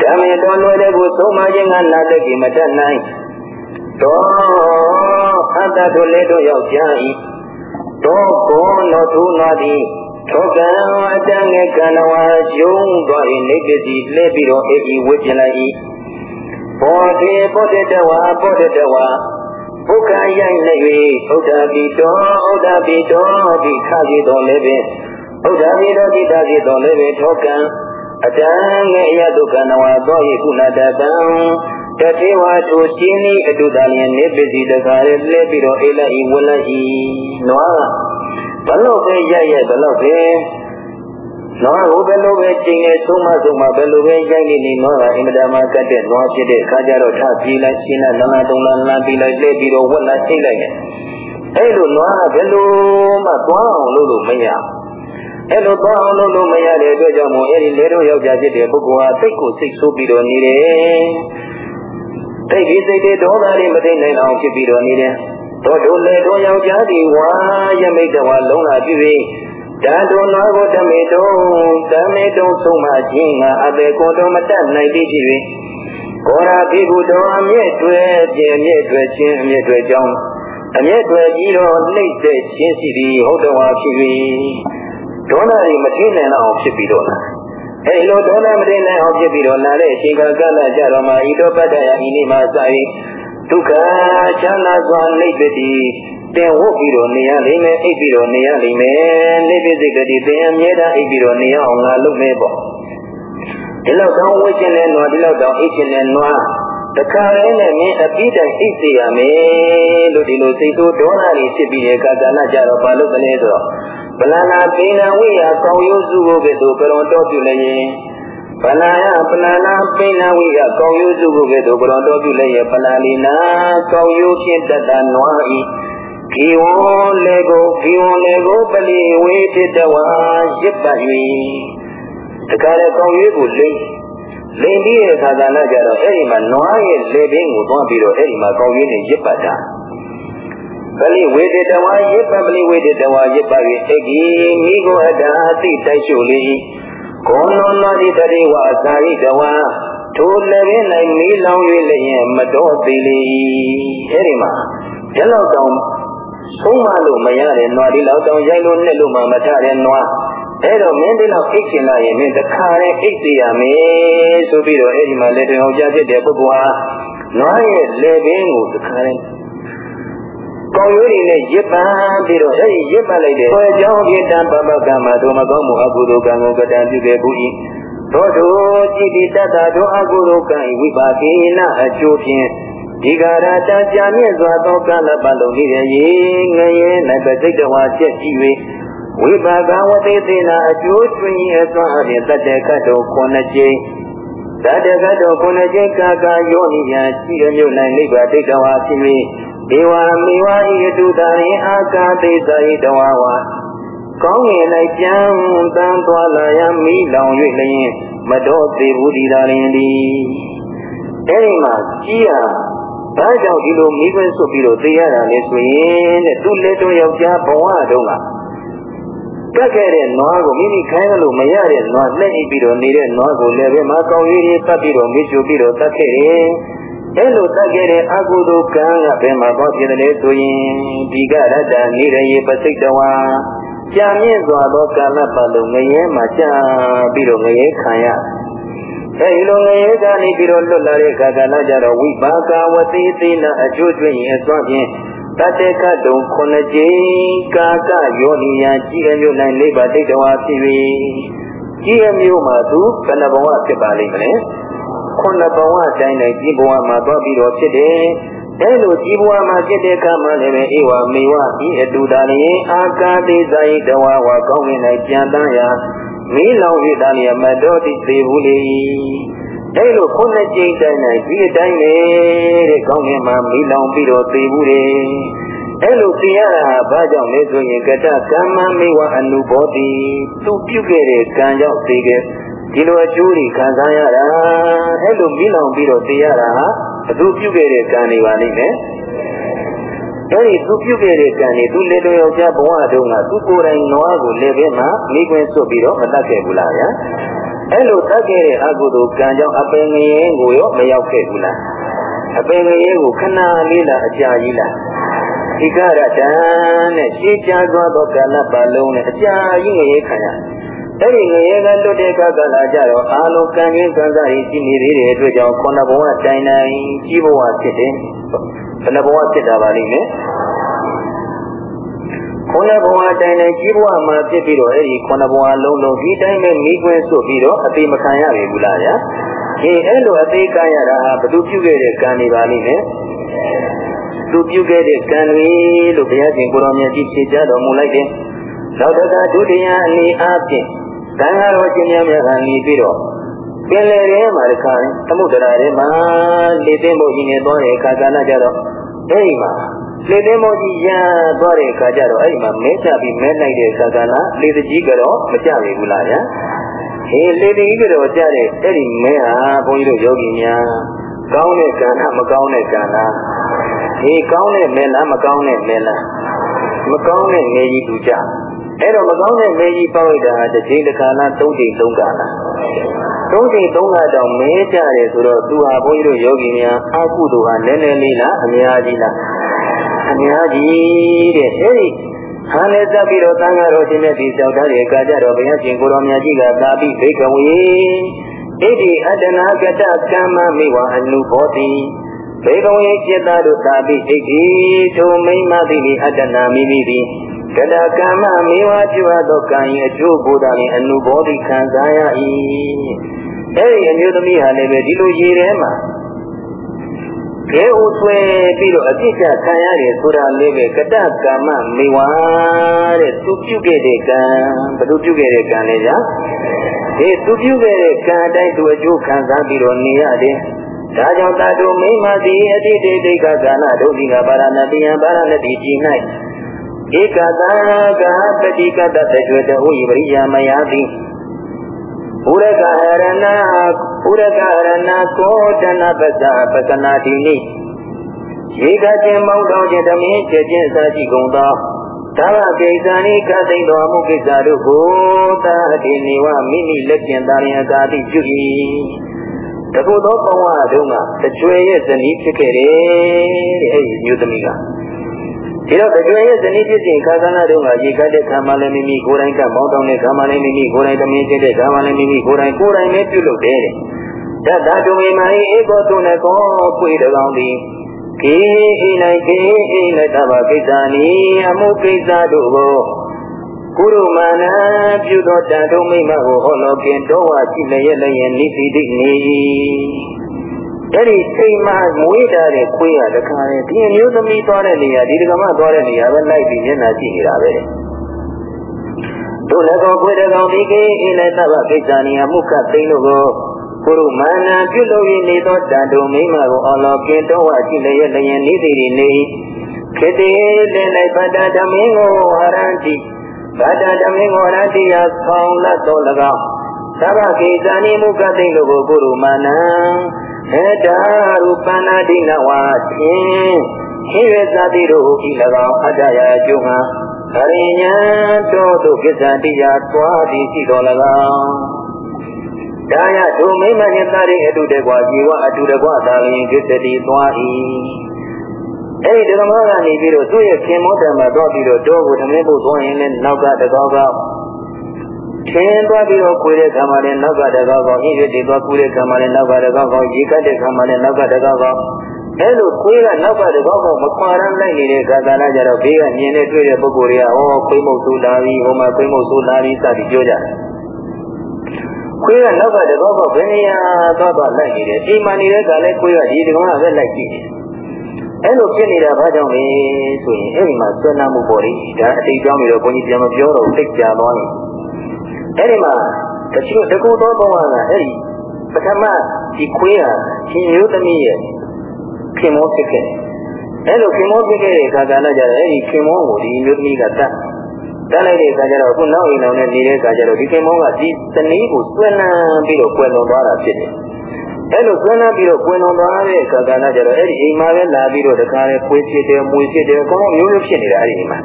ဓမ္မေတော်လွယ်တဲ့ကိုဆုံးမခြင်းကနာတတ်ပြီးမတတ်နိုင်တော့အတ္တတို့လေတို့ယောက်ျားဤတော့ကိုနောထုနာသည်သောကံအတန်ငယ်ကံတော်ယုံသွား၏နေပစီလှည့်ပြီးတော့အေးဤဝိပြလိုက်၏ဘောတိဘောတတဝါဘောတတဝါ ဘုက္ခရိုက်နေ၍ဥဒ္ဓပိတောဥဒ္ဓပိတောဒီခါကြည့်တော်လည်းပင်ဥဒ္ဓပိတောဒီတာကြည့်တော်လည်းပင်ထောကံအတန်ငယ်အယတုကနဝသောဤကုဏတတံတတိဝါသူရှင်းဤအတုတလျင်နေပစီတခါလေးလဲပြီးတော့အေးလိုက်ဤဝလိုက်ဤနွားဘလို့ပဲရရဘလို့ပဲ နွားကိုဘယ်လိုပဲချိန်နေသုံးမသုံးမဘယ်လိုပဲရိုက်နေနေနွားကအင်မတန်မှကတ်တဲ့နွားဖြစ်တဲ့အခါကျတော့ထပြေးလိုက်ရှင်းလိုက်နလားသုံးလားလမ်းပြေးလိုက်လှည့်ပြီးတော့ဝက်လာချိန်လိုက်တယ်အဲ့လိုနွားကဘယ်လိုမှသွားအောင်လုပ်လို့မရအဲ့လိုသွားအောင်လုပ်လို့မရတဲ့အတွက်ကြောင့်မို့အဲ့ဒီလေတော့ယောက်ျားဖြစ်တဲ့ပုဂ္ဂိုလ်ဟာစိတ်ကိုစိတ်ဆိုးပြီးတော့နေတယ်စိတ်ဒီစိတ်တွေဒေါသတွေမသိနိုင်အောင်ဖြစ်ပြီးတော့နေတယ်တို့တို့လေတို့ယောက်ျားဒီဝါယမိတ်တော်လုံးလာပြီ ဓာတုနာကိုဓမေတုဓမေတုဆုံးမခြင်းကအဘေကိုယ်တော်မတတ်နိုင်ပြီဖြစ်၍ဘောရာပိကုတော်အမြဲ့တွေ့ပြင်းမြဲ့တွေ့ခြင်းအမြဲ့တွေ့ကြောင်းအမြဲ့တွေ့ပြီးတော့နှိမ့်တဲ့ခြင်းစီသည်ဟုတ်တော်ဟာဖြစ်၍ဒေါနရီမထိနိုင်အောင်ဖြစ်ပြီးတော့လာအဲလိုဒေါနမထိနိုင်အောင်ဖြစ်ပြီးတော့လာတဲ့အချိန်ကကလကြတော့မှဤတော်ပတ္တယဤနေ့မှာစ၍ဒုက္ခချမ်းသာစွာနှိမ့်သည် တင်ဝတ်ပြီးတော့နေရလိမ့်မယ်အိပ်ပြီးတော့နေရလိမ့်မယ်နေပိစိတ်တတိသင်အမြဲတမ်းအိပ်ပြီးတော့နေရအောင်ငါလုပ်မယ်ပေါ့ဒီလောက်တောင်းဝတ်ခြင်းနဲ့နွားဒီလောက်တောင်းအိပ်ခြင်းနဲ့နွားတခါလေးနဲ့မင်းအပိတိုင်အိပ်စေရမယ်လို့ဒီလိုစိတ်ဆိုးဒေါသတွေဖြစ်ပြီးတဲ့ကာကလကြတော့ဘာလို့ကလေးဆိုတော့ဗလနာပိဏဝိယကောင်းရုပ်စုကိုပဲသူကရွန်တော်ပြုလည်းရင်ပလာယပလာနာပိဏဝိယကောင်းရုပ်စုကိုပဲသူကရွန်တော်ပြုလည်းရင်ပလာလီနာကောင်းရုပ်ဖြင့်တတနွား ဤခိဝံလေကိုခိဝံလေကိုပလီဝေတိတဝါရစ်ပတ်၍တခါလေကောင်းရွေးကိုလိမ့်လိမ့်ပြီးတဲ့ခါကလည်းကြတော့အဲ့ဒီမှာနွားရဲ့လေပင်ကိုသွားပြီးတော့အဲ့ဒီမှာကောင်းရွေးနေရစ်ပတ်တာပလီဝေတိတဝါရစ်ပတ်ပလီဝေတိတဝါရစ်ပတ်၍အကိမိကိုအတာအသိတိုက်ရှုလေကောနောနာတိတရေဝအစာရိတဝါထိုလည်းပင်၌မီးလောင်၍လည်းမတော်သေးလေအဲ့ဒီမှာကျလောက်တောင် ဆုံးမလို့မရတဲ့နွားဒီလောက်တောင်ရိုက်လို့နဲ့လို့မှမထတဲ့နွားအဲ့တော့မင်းဒီလောက်အိတ်ချင်လာရင်မင်းတခါနဲ့အိတ်သေးရမယ်ဆိုပြီးတော့အဲ့ဒီမှာလက်တွင်အောင်ကြားဖြစ်တဲ့ပုဂ္ဂိုလ်ဟာနွားရဲ့လေပင်ကိုတခါနဲ့ကောင်းရိုးတွေနဲ့ရစ်ပန်းပြီးတော့အဲ့ဒီရစ်ပန်းလိုက်တဲ့ဆွဲကြောင်းပြတံပပကမ္မတို့မကောင်းမှုအကုသိုလ်ကံကိုကတံပြုခဲ့ဘူး၏သောတောจิตတတ္တတို့အကုသိုလ်ကံဝိပါကိနအကျိုးဖြင့် ဒီကာရတကြာမြင့်စွာသောကာလပတ်လုံးဤရဲ့ရေငရဲ၌ပစိတ်တော်ချက်ကြည့်၍ဝိပါကဝတိသေနာအကျိုးတွင်အစွမ်းအပြင်တတ္တကတ်တော်ခုနှစ်ကြိမ်တတ္တကတ်တော်ခုနှစ်ကြိမ်ကာကာယောနိယရှိရမြို့၌နိဗ္ဗာန်တိတ်တော်ဖြစ်၍ဒေဝမေဝဤတုတာရင်အာကာသေသဤတဝါဝါကောင်းငယ်၌ပြန်တန်းသွားလာရမိလောင်၍လျင်မတော်သေးဘူးဒီသာလင်သည်အဲဒီမှာကြီးရ ဘာကြောင့်ဒီလိုမိခွန်းဆွပြီးတော့သိရတာလဲဆိုရင်တဲ့သူလက်တော်ယောက်ျားဘဝတုန်းကကတ်ခဲ့တဲ့နွားကိုမိမိခိုင်းလို့မရတဲ့နွားလက်အိပ်ပြီးတော့နေတဲ့နွားကိုလည်းပဲမကောင်းရည်ရတတ်ပြီးတော့မိချူပြီးတော့တတ်ခဲ့တယ်။အဲလိုတတ်ခဲ့တဲ့အကုသိုလ်ကံကဘယ်မှာပေါ်ဖြစ်တယ်လဲဆိုရင်ဒီကရတ္တနေရရေပစိတ်တဝါကြာမြင့်စွာသောကာလပတ်လုံးငရဲမှာကြာပြီးတော့ငရဲခံရ အဲဒီလိုငရဲကနေပြီးတော့လွတ်လာတဲ့ခါကလာကြတော့ဝိပါကဝတိသိနာအကျိုးကျွင့်ရင်အစွမ်းဖြင့်တတေကတုံခုနှစ်ကြိမ်ကာကယောနိယကြည်အမျိုး၌နိဗ္ဗာန်တိတ်တော်ဖြစ်၍ကြည်အမျိုးမှာသူဘယ်နှဘဝဖြစ်ပါလိမ့်မလဲခုနှစ်ဘဝတိုင်းတိုင်းကြည်ဘဝမှာသွားပြီးတော့ဖြစ်တယ်အဲလိုကြည်ဘဝမှာဖြစ်တဲ့အခါမှာလည်းဧဝမေဝဤအတူတာလျင်အာကာတိဇာယိတဝါဝါကောင်းကင်၌ပြန်တန်းရာ မီးလောင်၍တာလျင်မတော်တိသေးဘူးလေအဲလိုခုနှစ်ကြိမ်တိုင်းတိုင်းဒီအတိုင်းလေတဲ့ကောင်းကင်မှာမီးလောင်ပြီးတော့သေးဘူးလေအဲလိုသိရတာဟာဘာကြောင့်လဲဆိုရင်ကတကမ္မမေဝအနုဘောတိသူပြုခဲ့တဲ့ကံကြောင့်သိခဲ့ဒီလိုအကျိုးတွေခံစားရတာအဲလိုမိလောင်ပြီးတော့သိရတာဟာဘသူပြုခဲ့တဲ့ကံတွေပါလိမ့်မယ် အဲဒီသူပြုခဲ့တဲ့ကံတွေသူလေတော်ယောက်ျားဘဝတုန်းကသူကိုယ်တိုင်နွားကိုလေဘဲမှာမိခွင်းစွတ်ပြီးတော့မတတ်ခဲ့ဘူးလားဗျာအဲလိုတတ်ခဲ့တဲ့အကုသိုလ်ကံကြောင့်အပင်ငရင်ကိုရောမရောက်ခဲ့ဘူးလားအပင်ငရင်ကိုခဏလေးလားအကြာကြီးလားဒီကရတန်နဲ့ရှင်းကြသွားသောကာလပတ်လုံးနဲ့အကြာကြီးငရေခံရအဲ့ဒီငရေကလွတ်တဲ့ကကလာကြတော့အာလုံးကံရင်းကံစားရည်ရှိနေသေးတဲ့အတွက်ကြောင့်ခုနဘဝတိုင်တိုင်ကြီးဘဝဖြစ်တယ် ဘယ်နှဘဝဖြစ်တာပါလိမ့်မယ်ခုနဘဝတိုင်တိုင်ကြီးဘဝမှာဖြစ်ပြီးတော့အဲ့ဒီခုနဘဝလုံးလုံးဒီတိုင်းပဲမိခွင်းစွတ်ပြီးတော့အသေးမခံရပြီဘူးလားဗျာဒီအဲ့လိုအသေးကရတာဟာဘသူပြုခဲ့တဲ့ကံတွေပါလိမ့်မယ်သူပြုခဲ့တဲ့ကံတွေလို့ဘုရားရှင်ကိုရောင်မြတ်ကြီးဖြေကြားတော်မူလိုက်တယ်။နောက်တကဒုတိယအနေအားဖြင့်သံဃာတော်ရှင်များများကနေပြီးတော့ ပင်လယ်ထဲမှာတခါသမုဒ္ဒရာထဲမှာလေသိမ်းဖို့ကြီးနေသွားတဲ့အခါကလည်းကြတော့အဲဒီမှာလေသိမ်းဖို့ကြီးရသွားတဲ့အခါကျတော့အဲဒီမှာမဲချပြီးမဲလိုက်တဲ့အခါကလည်းလေတကြီးကတော့မကြပြီဘူးလားဗျာ။ဟေးလေတကြီးကတော့ကြတဲ့အဲဒီမဲဟာဘုန်းကြီးတို့ယောဂီများကောင်းတဲ့ကံလားမကောင်းတဲ့ကံလားဒီကောင်းတဲ့မဲလားမကောင်းတဲ့မဲလားမကောင်းတဲ့မဲကြီးတူကြအဲ့တော့မကောင်းတဲ့မဲကြီးပေါက်လိုက်တာဟာတစ်ချိန်တစ်ခါလားသုံးချိန်သုံးခါလား သုံးချိန်သုံးခါတောင်မဲကြတယ်ဆိုတော့သူဟာဘုန်းကြီးတို့ယောဂီများအကုသိုလ်ဟာနည်းနည်းလေးလားအများကြီးလားအများကြီးတဲ့အဲ့ဒီဟန်နဲ့တက်ပြီးတော့သံဃာတော်ရှင်မြတ်ဒီကြောက်တဲ့အခါကျတော့ဘုရားရှင်ကိုတော်မြတ်ကြီးကသာပြီးဘိကဝေဣတိအတ္တနာကတကမ္မမိဝအနုဘောတိဘေကဝေจิตတို့သာပိဣတိထိုမိမတိနိအတ္တနာမိမိသ ည်ကတကမ္မမေဝပြုအပ်သောကံ၏အကျိုးကိုယ်တော်အနုဘောဓိခံစားရ၏အဲဒီအမျိုးသမီးဟာလည်းပဲဒီလိုရေထဲမှာခဲဥဆွဲပြီးတော့အပြစ်ချခံရတယ်ဆိုတာလေးပဲကတကမ္မမေဝတဲ့သူပြုခဲ့တဲ့ကံဘယ်သူပြုခဲ့တဲ့ကံလဲကြာဒီသူပြုခဲ့တဲ့ကံအတိုင်းသူအကျိုးခံစားပြီးတော့နေရတယ်ဒါကြောင့်တာတို့မိမသည်အတိတေတိကကာလဒုတိကပါရဏတိယပါရဏတိကြီး၌ ဧကသာကပတိကတတကျွေတဝိပရိယမယတိပုရကဟရဏပုရကဟရဏကောတနာပဇာပကနာတိနိဧကခြင်းမောင်းတော်ခြင်းဓမင်းချက်ချင်းစာရှိကုန်သောသာဝကိစ္စံဤကသိသောအမှုကိစ္စတို့ကိုသာအတိနေဝမိမိလက်ကျင်သာရင်အကာတိပြု၏တခုသောဘဝတုန်းကတကြွယ်ရဲ့ဇနီးဖြစ်ခဲ့တယ်တဲ့အဲ့ဒီမျိုးသမီးက ဒီတော့တကြွယ်ရဲ့ဇနီးဖြစ်စဉ်ခါကနာတုန်းကရေကတ်တဲ့ခံမှလည်းမိမိကိုယ်တိုင်ကမောင်းတောင်းတဲ့ခံမှလည်းမိမိကိုယ်တိုင်တမင်းကျတဲ့ခံမှလည်းမိမိကိုယ်တိုင်ကိုယ်တိုင်ပဲပြုလုပ်တယ်တဲ့တတတုမေမိုင်းဧကောတုနကောပွေတကောင်သည်ခေအိနိုင်ခေအိနိုင်တဘာကိစ္စနီအမှုကိစ္စတို့ကိုကုရုမာနပြုသောတန်ထုံးမိမကိုဟောလောကင်တော်ဝါရှိလျက်လည်းနိတိတိနေ အဲ့ဒီချိန်မှမွေးတာတဲ့ခွေးရတခါရင်ဒီအမျိုးသမီးသွားတဲ့နေရာဒီဒကမသွားတဲ့နေရာပဲလိုက်ပြီးမျက်နှာကြည့်နေတာပဲတို့လည်းကောခွေးတကောင်ဒီကိအိလည်းသဗ္ဗကိစ္စနိယမုခသိန်းတို့ကိုကုရုမာနပြုလို့ရနေသောတန်ထုံးမိမကိုအော်လောကင်တော်ဝါရှိလျက်လည်းနိတိတိနေခေတေလည်းလိုက်ပတ္တဓမင်းကိုဟရန္တိဗတ္တဓမေမောရတိယဆောင်လတ်တော်၎င်းသဗ္ဗကေဇာနိမုကတိတို့ကိုကုရုမာနံ ဧတာရူပနာတိနဝါချင်းခေရသတိတို့ဤ၎င်းအတ္တရာအကျုံးဟာအရိညာတို့တို့ကိစ္စတိယသွားသည်ရှိတော်၎င်းဒါယဒုမိမညတာရိအတုတကွာဇီဝအတုတကွာသာလျင်ကိစ္စတိသွား၏အဲ့ဒီဓမ္မကနေပြီးတော့သူ့ရဲ့ခင်မောတံမှာတော့ပြီးတော့တောကိုသမင်းဖို့သွားရင်လည်းနောက်ကတကောကော ထင်းသွားပြီးတော့ကိုယ်တဲ့ခံမှာလည်းနောက်ကတကောကောအင်းရည်သွားကိုယ်တဲ့ခံမှာလည်းနောက်ကတကောကောရေကတ်တဲ့ခံမှာလည်းနောက်ကတကောကောအဲ့လိုခွေးကနောက်ကတကောကောမခွာရမ်းလိုက်နေတဲ့ကာသနာကြတော့ဘေးကမြင်နေတွေ့တဲ့ပုဂ္ဂိုလ်တွေကဩခွေးမုတ်ဆူလာပြီဟိုမှာခွေးမုတ်ဆူလာပြီစသည်ပြောကြတယ်ခွေးကနောက်ကတကောကောဘယ်နေရာသွားသွားလိုက်နေတယ်အိမ်မှာနေတဲ့ကလည်းခွေးကဒီတကောကပဲလိုက်ကြည့်တယ်အဲ့လိုဖြစ်နေတာဘာကြောင့်လဲဆိုရင်အဲ့ဒီမှာဆွဲနာမှုပေါ်လေဒါအတိတ်ကြောင့်ပြီးတော့ဘုန်းကြီးပြန်မပြောတော့သိကြသွားရင် အဲ့ဒီမှာတချို့တကူသောဘဝကအဲ့ဒီပထမဒီခွေးဟာရှင်မျိုးသမီးရဲ့ခင်မောဖြစ်ခဲ့အဲ့လိုခင်မောဖြစ်ခဲ့တဲ့အခါကလည်းကြတယ်အဲ့ဒီခင်မောကိုဒီမျိုးသမီးကတတ်တတ်လိုက်တဲ့အခါကျတော့အခုနောက်အိမ်တော်နဲ့နေတဲ့အခါကျတော့ဒီခင်မောကဒီတနည်းကိုဆွဲနှမ်းပြီးတော့ကွယ်လွန်သွားတာဖြစ်တယ်အဲ့လိုဆွမ်းနာပြီးတော့ကွင်လွန်သွားတဲ့အခါကဏ္ဍကျတော့အဲ့ဒီအိမ်မှာပဲလာပြီးတော့တခါလေပွေးဖြစ်တယ်မွေဖြစ်တယ်အကုန်လုံးမျိုးမျိုးဖြစ်နေတာအဲ့ဒီအိမ်မှာ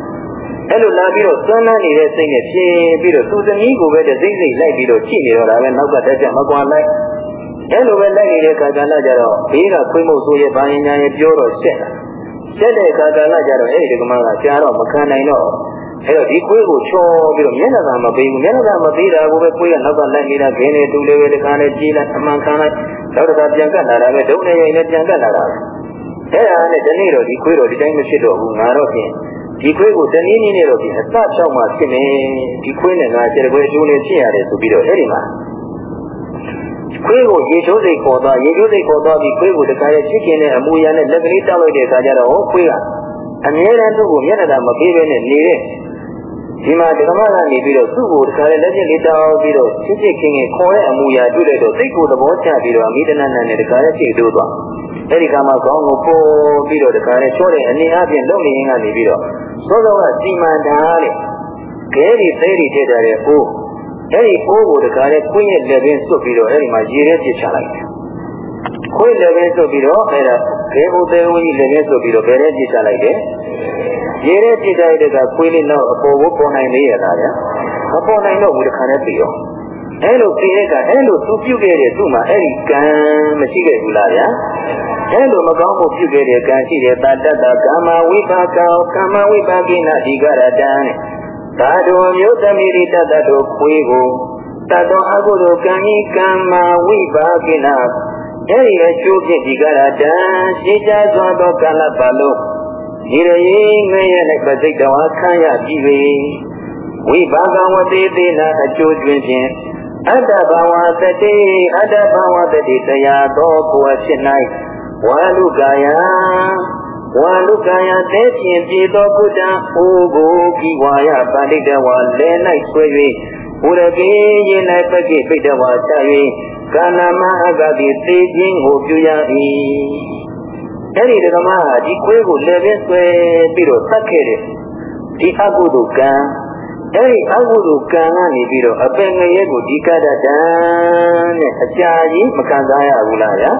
အဲ့လိုလာပြီးတော့ဆွမ်းနာနေတဲ့စိတ်နဲ့ဖြစ်ပြီးတော့သူသမီးကိုပဲတဲ့စိတ်စိတ်လိုက်ပြီးတော့ကြည့်နေတော့ဒါပဲနောက်ကတက်ကြမကွာလိုက်အဲ့လိုပဲလိုက်နေတဲ့အခါကဏ္ဍကျတော့ဘေးကခွေးမုတ်ဆိုးရဲ့ဘာရင်ညာရဲ့ပြောတော့ဆက်လာဆက်တဲ့အခါကဏ္ဍကျတော့အဲ့ဒီကမကကြားတော့မခံနိုင်တော့အဲ့တော့ဒီခွေးကိုချောပြီးတော့မျက်နှာကမပေးဘူးမျက်နှာကမပေးတာကိုပဲခွေးကနောက်ကလိုက်နေတာခင်းနေတူလေးပဲတခါနဲ့ကြီးလိုက်အမှန်ခံလိုက်နောက်တစ်ခါပြန်ကတ်လာတာပဲဒုံနေရင်လည်းပြန်ကတ်လာတာပဲအဲ့ဒါနဲ့ဒီနေ့တော့ဒီခွေးတော့ဒီတိုင်းမဖြစ်တော့ဘူးငါတော့ဖြင့် ဒီခွေးကိုတနည်းနည်းနဲ့တော့ဖြင့်အစချောက်မှဖြစ်နေဒီခွေးနဲ့ငါခြေခွေးအကျိုးနဲ့ဖြစ်ရတယ်ဆိုပြီးတော့အဲ့ဒီမှာခွေးကိုရေချိုးစိတ်ခေါ်သွားရေချိုးစိတ်ခေါ်သွားပြီးခွေးကိုတခါရဲ့ချစ်ခင်တဲ့အမူအရာနဲ့လက်ကလေးတောက်လိုက်တဲ့အခါကျတော့ဟောခွေးကအမြဲတမ်းသူ့ကိုမျက်နှာမပေးဘဲနဲ့နေတဲ့ဒီမှာဓမ္မကနေပြီးတော့သူ့ကိုတခါလေလက်ချက်လေးတောင်းပြီးတော့ချစ်ချစ်ခင်ခင်ခေါ်တဲ့အမူအရာတွေ့လိုက်တော့စိတ်ကိုသဘောကျပြီးတော့အမိတနန္ဒနဲ့တခါလေဖြစ်တိုးသွားအဲ့ဒီကမှခေါင်းကိုပို့ပြီးတော့တခါလေချောတဲ့အနေအချင်းလုံနေရင်ကနေပြီးတော့ သောသောကစီမံထားတဲ့ခဲဒီသေးဒီထည့်ထားတဲ့အိုးအဲ့ဒီအိုးကိုတခါလေခွင်းရဲ့လက်ပင်စွတ်ပြီးတော့အဲ့ဒီမှာရေထဲပြစ်ချလိုက်တယ်ခွင်းလက်ပင်စွတ်ပြီးတော့အဲ့ဒါခဲဘုသေးဝကြီးလက်ပင်စွတ်ပြီးတော့ဘယ်ထဲပြစ်ချလိုက်တယ်ရေထဲပြစ်ထားတဲ့ကခွေးလေးတော့အပေါ်ကိုပေါ်နိုင်သေးရလားဗျာမပေါ်နိုင်တော့ဘူးတခါနဲ့ပြီးရော အဲ့လိုပြီးတဲ့ကအဲ့လိုသူပြုတ်ခဲ့တဲ့သူ့မှာအဲ့ဒီကံမရှိခဲ့ဘူးလားဗျာအဲ့လိုမကောင်းမှုပြုတ်ခဲ့တဲ့ကံရှိတဲ့တတ္တတကာမဝိပါကောကာမဝိပါကိနာဒီကရတံသာတို့မျိုးသမီးတတ္တတို့ခွေးကိုတတ်တော်အကုသိုလ်ကံဤကမ္မာဝိပါကိနာအဲဒီအကျိုးဖြင့်ဒီကရတံရှင်းကြစွာသောကာလပတ်လုံးဒီရရင်ငရဲ၌ပစိတ်တော်ခံရပြီးပေဝိဘာကဝတိသေနာအကျိုးတွင်ဖြင့် အတ္တဘာဝတတိအတ္တဘာဝတတိတရားသောကိုယ်ဖြစ်၌ဝါလူကာယဝါလူကာယတဲဖြင့်ပြေသောဘုဒ္ဓအိုကိုကိဝါယပါဠိတဝါလဲ၌ဆွဲ၍ဘုရကေရင်၌ပကိပိတဝါချ၍ကာဏမအကတိသေခြင်းကိုပြုရ၏အဲ့ဒီဓမ္မဟာဒီခွေးကိုလည်းပဲဆွဲပြီးတော့သတ်ခဲ့တယ်ဒီအကုသိုလ်ကံ အဲ့ဒီအကုသိုလ်ကံကနေပြီးတော့အပင်ငရဲကိုဒီကတ္တတံနဲ့အကြာကြီးမခံစားရဘူးလားဗျာ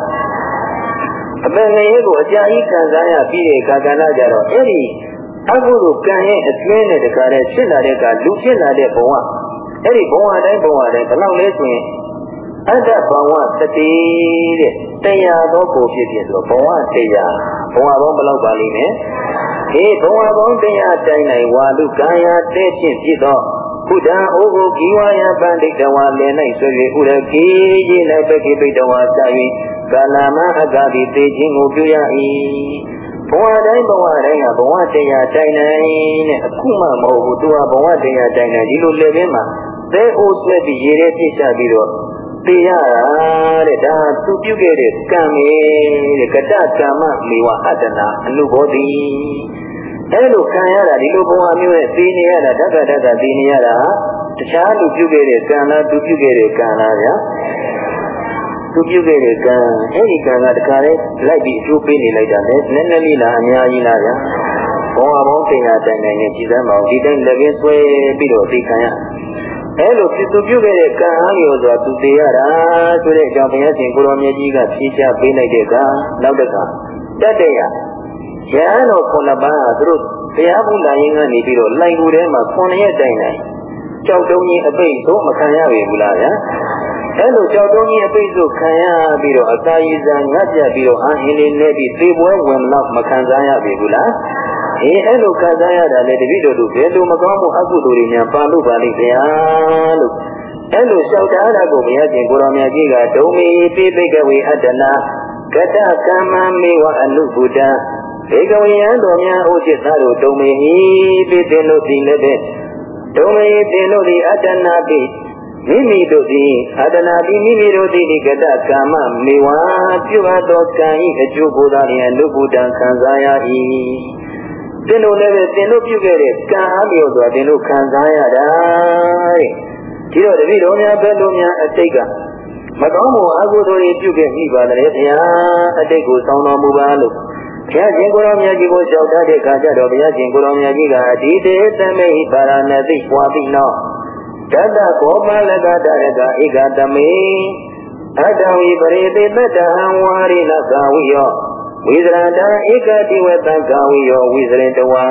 အပင်ငရဲကိုအကြာကြီးခံစားရပြီးတဲ့ကာကနာကြတော့အဲ့ဒီအကုသိုလ်ကံရဲ့အတွင်းနဲ့တခါတည်းဖြစ်လာတဲ့ကလူဖြစ်လာတဲ့ဘဝအဲ့ဒီဘဝတိုင်းဘဝတိုင်းဘယ်လောက်လဲဆိုရင်အတ္တဘဝတတိတဲ့တရားသောကိုဖြစ်ဖြစ်ဆိုဘဝတရားဘဝပေါင်းဘယ်လောက်ပါလိမ့်မယ်ေ ဘဝပေါင်းတရားတိုင်း၌ဝါလူကာယတဲဖြင့်ဖြစ်သောဘုဒ္ဓံဩဟုကိဝါယပန္တိတဝါလည်း၌ဆွေ၍ဥရကေရေ၌ပကိပိတဝါစာ၍ကာလမအကတိသေခြင်းကိုပြုရ၏ဘဝတိုင်းဘဝတိုင်းကဘဝတရားတိုင်းတိုင်းနဲ့အခုမှမဟုတ်ဘူးသူကဘဝတရားတိုင်းတိုင်းဒီလိုလည်းပဲမှာသဲအိုးဆွဲပြီးရေထဲပြစ်ချပြီးတော့ သိရတာတဲ့ဒါသူပြုခဲ့တဲ့ကံမေတဲ့ကတ္တကမ္မမေဝအတ္တနာအနုဘောတိအဲလိုခံရတာဒီလိုဘဝမျိုးနဲ့သိနေရတာဓက္ကဓက္ကသိနေရတာတခြားလူပြုခဲ့တဲ့ကံလားသူပြုခဲ့တဲ့ကံလားဗျာသူပြုခဲ့တဲ့ကံအဲဒီကံကတခါလေလိုက်ပြီးအကျိုးပေးနေလိုက်တာလေနည်းနည်းလေးလားအများကြီးလားဗျာဘဝပေါင်းတင်ရတိုင်တိုင်နဲ့ကြည်စမ်းပါအောင်ဒီတိုင်းလည်းပဲဆွဲပြီးတော့သိခံရ အဲလိုသူပြုခဲ့တဲ့ကံအားလျော်စွာသူသိရတာဆိုတဲ့အကြောင်းဘုရားရှင်ကိုရောင်မြတ်ကြီးကဖြေချပေးလိုက်တဲ့ကနောက်တကတတ္တယရဟန်းတော်ခုနှစ်ပါးသူတို့တရားဘုရားရင်ကနေပြီးတော့လိုင်ကူထဲမှာခုနှစ်ရက်တိုင်တိုင်ကြောက်တုံးကြီးအပိတ်သို့မခံရပြီဘူးလားဗျာအဲလိုကြောက်တုံးကြီးအပိတ်သို့ခံရပြီးတော့အစာရည်စာငတ်ပြပြီးတော့အာဟင်းလေးနဲ့ပြီးသေပွဲဝင်တော့မခံစားရပြီဘူးလား အေးအဲ့လိုခံစားရတာလေတပည့်တော်တို့ဘယ်လိုမကောင်းမှုအကုသိုလ်တွေများပါလို့ပါလိမ့်ဗျာလို့အဲ့လိုလျှောက်တာတာကိုဘုရားရှင်ကိုရောင်မြတ်ကြီးကဒုံမီပိပိကဝေအတ္တနာကတ္တကမ္မမေဝအနုဘုဒ္ဓဘေကဝေယံတော်များဥจิตသားတို့ဒုံမီပိပိလို့ဒီလည်းတဲ့ဒုံမီပိလို့ဒီအတ္တနာပိမိမိတို့သည်အတနာတိမိမိတို့သည်ဒီကတကမ္မမေဝပြုအပ်သောကံဤအကျိုးကိုယ်သာလျင်လူဘုဒ္ဓံခံစားရ၏ သင်တို့လည်းပဲသင်တို့ပြုခဲ့တဲ့ကံအားလျော်စွာသင်တို့ခံစားရတာတဲ့ဒီတော့တပည့်တော်များဘယ်လိုများအတိတ်ကမကောင်းမှုအကုသိုလ်တွေပြုခဲ့မိပါလေဘုရားအတိတ်ကိုစောင်းတော်မူပါလို့ဘုရားရှင်ကိုရောင်မြတ်ကြီးကိုကြောက်တတ်တဲ့ခါကျတော့ဘုရားရှင်ကိုရောင်မြတ်ကြီးကအဒီတေသမေဟိပါရဏတိပွားပြီးနောက်တတ္တကောပလကတရကဧကတမေအတ္တဝိပရိသေတ္တဟံဝါရိလသာဝိယော ဝိသရတံဧကတိဝတံကာဝိယောဝိသရင်တဝံ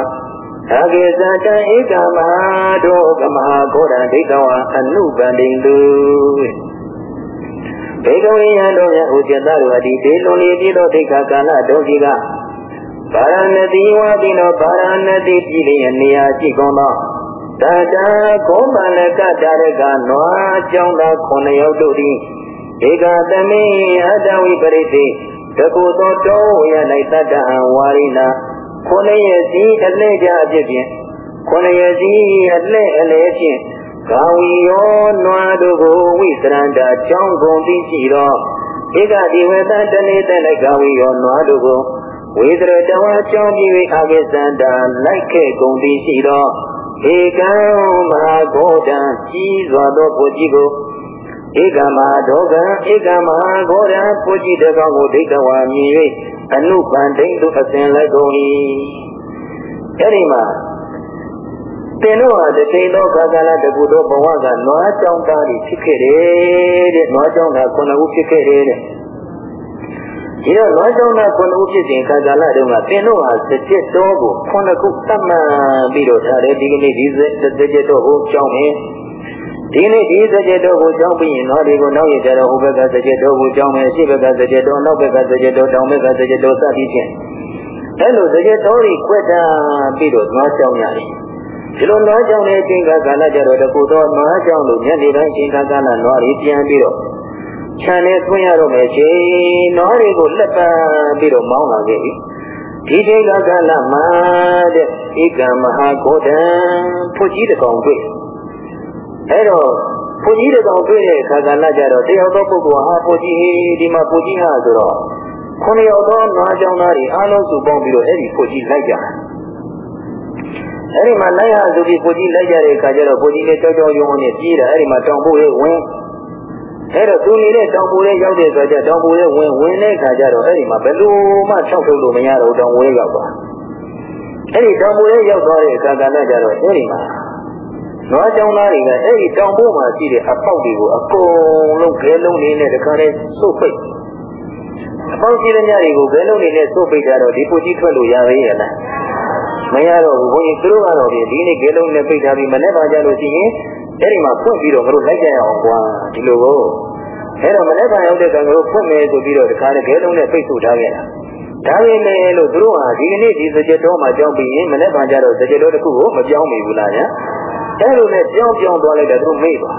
အဂေသတံဧကမဟာဒောကမဟာဂောရံဒိဋ္ဌဝံအနုပန္တိတုဘေကဝိယံတို့ရဲ့ဥစ္စတတို့အတိဒေလွန်လီပြီးသောဒိဋ္ဌကာလတို့ကြီးကဗာရဏတိဝါတိနောဗာရဏတိပြည်လျင်နေရာရှိကုန်သောတတံကောမလကတရကနွားကြောင်းသားခုနှစ်ယောက်တို့သည်ဧကသမိအတဝိပရိသေ တကုသောတောဝရ၌တတ္တံဝါရိနာခုနှစ်ရစီအလဲကြအဖြစ်ဖြင့်ခုနှစ်ရစီအလဲအလဲဖြင့်ကာဝီယောနွားတို့ကိုဝိသရန္တာကြောင်းကုန်သိရှိသောဧကဒီဝတတနေတ၌ကာဝီယောနွားတို့ကိုဝေဒရတဝါကြောင်းပြီးအာဂိသန္တာလိုက်ခဲ့ကုန်သိရှိသောဧကံမဟာဂောတံကြီးစွာသောဘုရားကို ဧကမဒေါကံဧကမဂောရပုจิတကောင်ကိုဒိဋ္ဌဝါမြင်၍အနုပန္တိသူအစဉ်လိုက်ကုန်၏အဲ့ဒီမှာသင်တို့ဟာတစ်ချိန်သောကာကလတကူသောဘဝကနွားကြောင်းသားတွေဖြစ်ခဲ့တယ်တဲ့နွားကြောင်းသားခုနှစ်ဦးဖြစ်ခဲ့တယ်တဲ့ဒီတော့နွားကြောင်းသားခုနှစ်ဦးဖြစ်စဉ်ကာကလတုန်းကသင်တို့ဟာစကြက်တော်ကိုခုနှစ်ခုသတ်မှတ်ပြီးတော့ထားတယ်ဒီကနေ့ဒီစကြက်တော်ကိုကြောင်းရင် ဒီနေ့ဒီစကြတော်ကိုကြောင်းပြီးရင်တော့ဒီကိုနောက်ရကြတော့ဟိုဘက်ကစကြတော်ကိုကြောင်းမယ်ရှေ့ဘက်ကစကြတော်နောက်ဘက်ကစကြတော်တောင်ဘက်ကစကြတော်စသည်ဖြင့်အဲလိုစကြတော်တွေခွက်တာပြီးတော့နွားကြောင်းရတယ်ဒီလိုနွားကြောင်းတဲ့အချိန်ကကာလကြတော့တကူတော့နွားကြောင်းလို့ညနေတိုင်းချိန်ကကာလနွားတွေပြန်ပြီးတော့ခြံနဲ့သွင်းရတော့မယ်ချင်းနွားတွေကိုလက်ပန်းပြီးတော့မောင်းလာခဲ့ပြီဒီချိန်ကကာလမှာတဲ့ဧကမဟာကိုတံဖွကြီးတကောင်တွေ့ အဲ့တော့ဖွကြီးတကောင်တွေ့တဲ့အခါကလည်းကြတော့တယောက်သောပုဂ္ဂိုလ်ဟာဖွကြီးဟေးဒီမှာဖွကြီးဟာဆိုတော့ခုနှစ်ယောက်သောနွားကြောင်းသားတွေအားလုံးစုပေါင်းပြီးတော့အဲ့ဒီဖွကြီးလိုက်ကြတယ်အဲ့ဒီမှာလိုက်ရဆိုပြီးဖွကြီးလိုက်ကြတဲ့အခါကျတော့ဖွကြီးလည်းကြောက်ကြောက်ရွံ့ရွံ့နဲ့ပြေးတာအဲ့ဒီမှာတောင်ဖို့ရဲ့ဝင်အဲ့တော့သူနေတဲ့တောင်ပူလေးရောက်တဲ့အခါကျတောင်ပူလေးဝင်ဝင်တဲ့အခါကျတော့အဲ့ဒီမှာဘယ်လိုမှ၆ထုတ်လို့မရတော့တောင်ပူလေးရောက်သွားအဲ့ဒီတောင်ပူလေးရောက်သွားတဲ့အခါကလည်းကျတော့အဲ့ဒီမှာ နွားကြောင်သားတွေကအဲ့ဒီတောင်ပူမှာရှိတဲ့အပေါက်တွေကိုအကုန်လုံးခဲလုံးလေးနဲ့တခါတည်းစုပ်ပိတ်အပေါက်ရှိတဲ့ညတွေကိုခဲလုံးလေးနဲ့စုပ်ပိတ်ကြတော့ဒီပူကြီးထွက်လို့ရသေးရဲ့လားမရတော့ဘူးဘုန်းကြီးသူတို့ကတော့ဒီနေ့ခဲလုံးနဲ့ပိတ်ထားပြီးမနေ့ကကြလို့ရှိရင်အဲ့ဒီမှာဖွင့်ပြီးတော့ငါတို့လိုက်ကြရအောင်ကွာဒီလိုကိုအဲ့တော့မနေ့ကရောက်တဲ့ကံငါတို့ဖွင့်မယ်ဆိုပြီးတော့ဒီခါလေးခဲလုံးနဲ့ပိတ်ဆို့ထားခဲ့တာဒါပေမဲ့လို့သူတို့ဟာဒီကနေ့ဒီစကြတော်မှာကြောင်းပြီးရင်မနေ့ကကြတော့စကြတော်တစ်ခုကိုမပြောင်းမိဘူးလားညာ အဲ့လိုနဲ့ပြောင်းပြောင်းသွားလိုက်တာသူတို့မေ့ပါ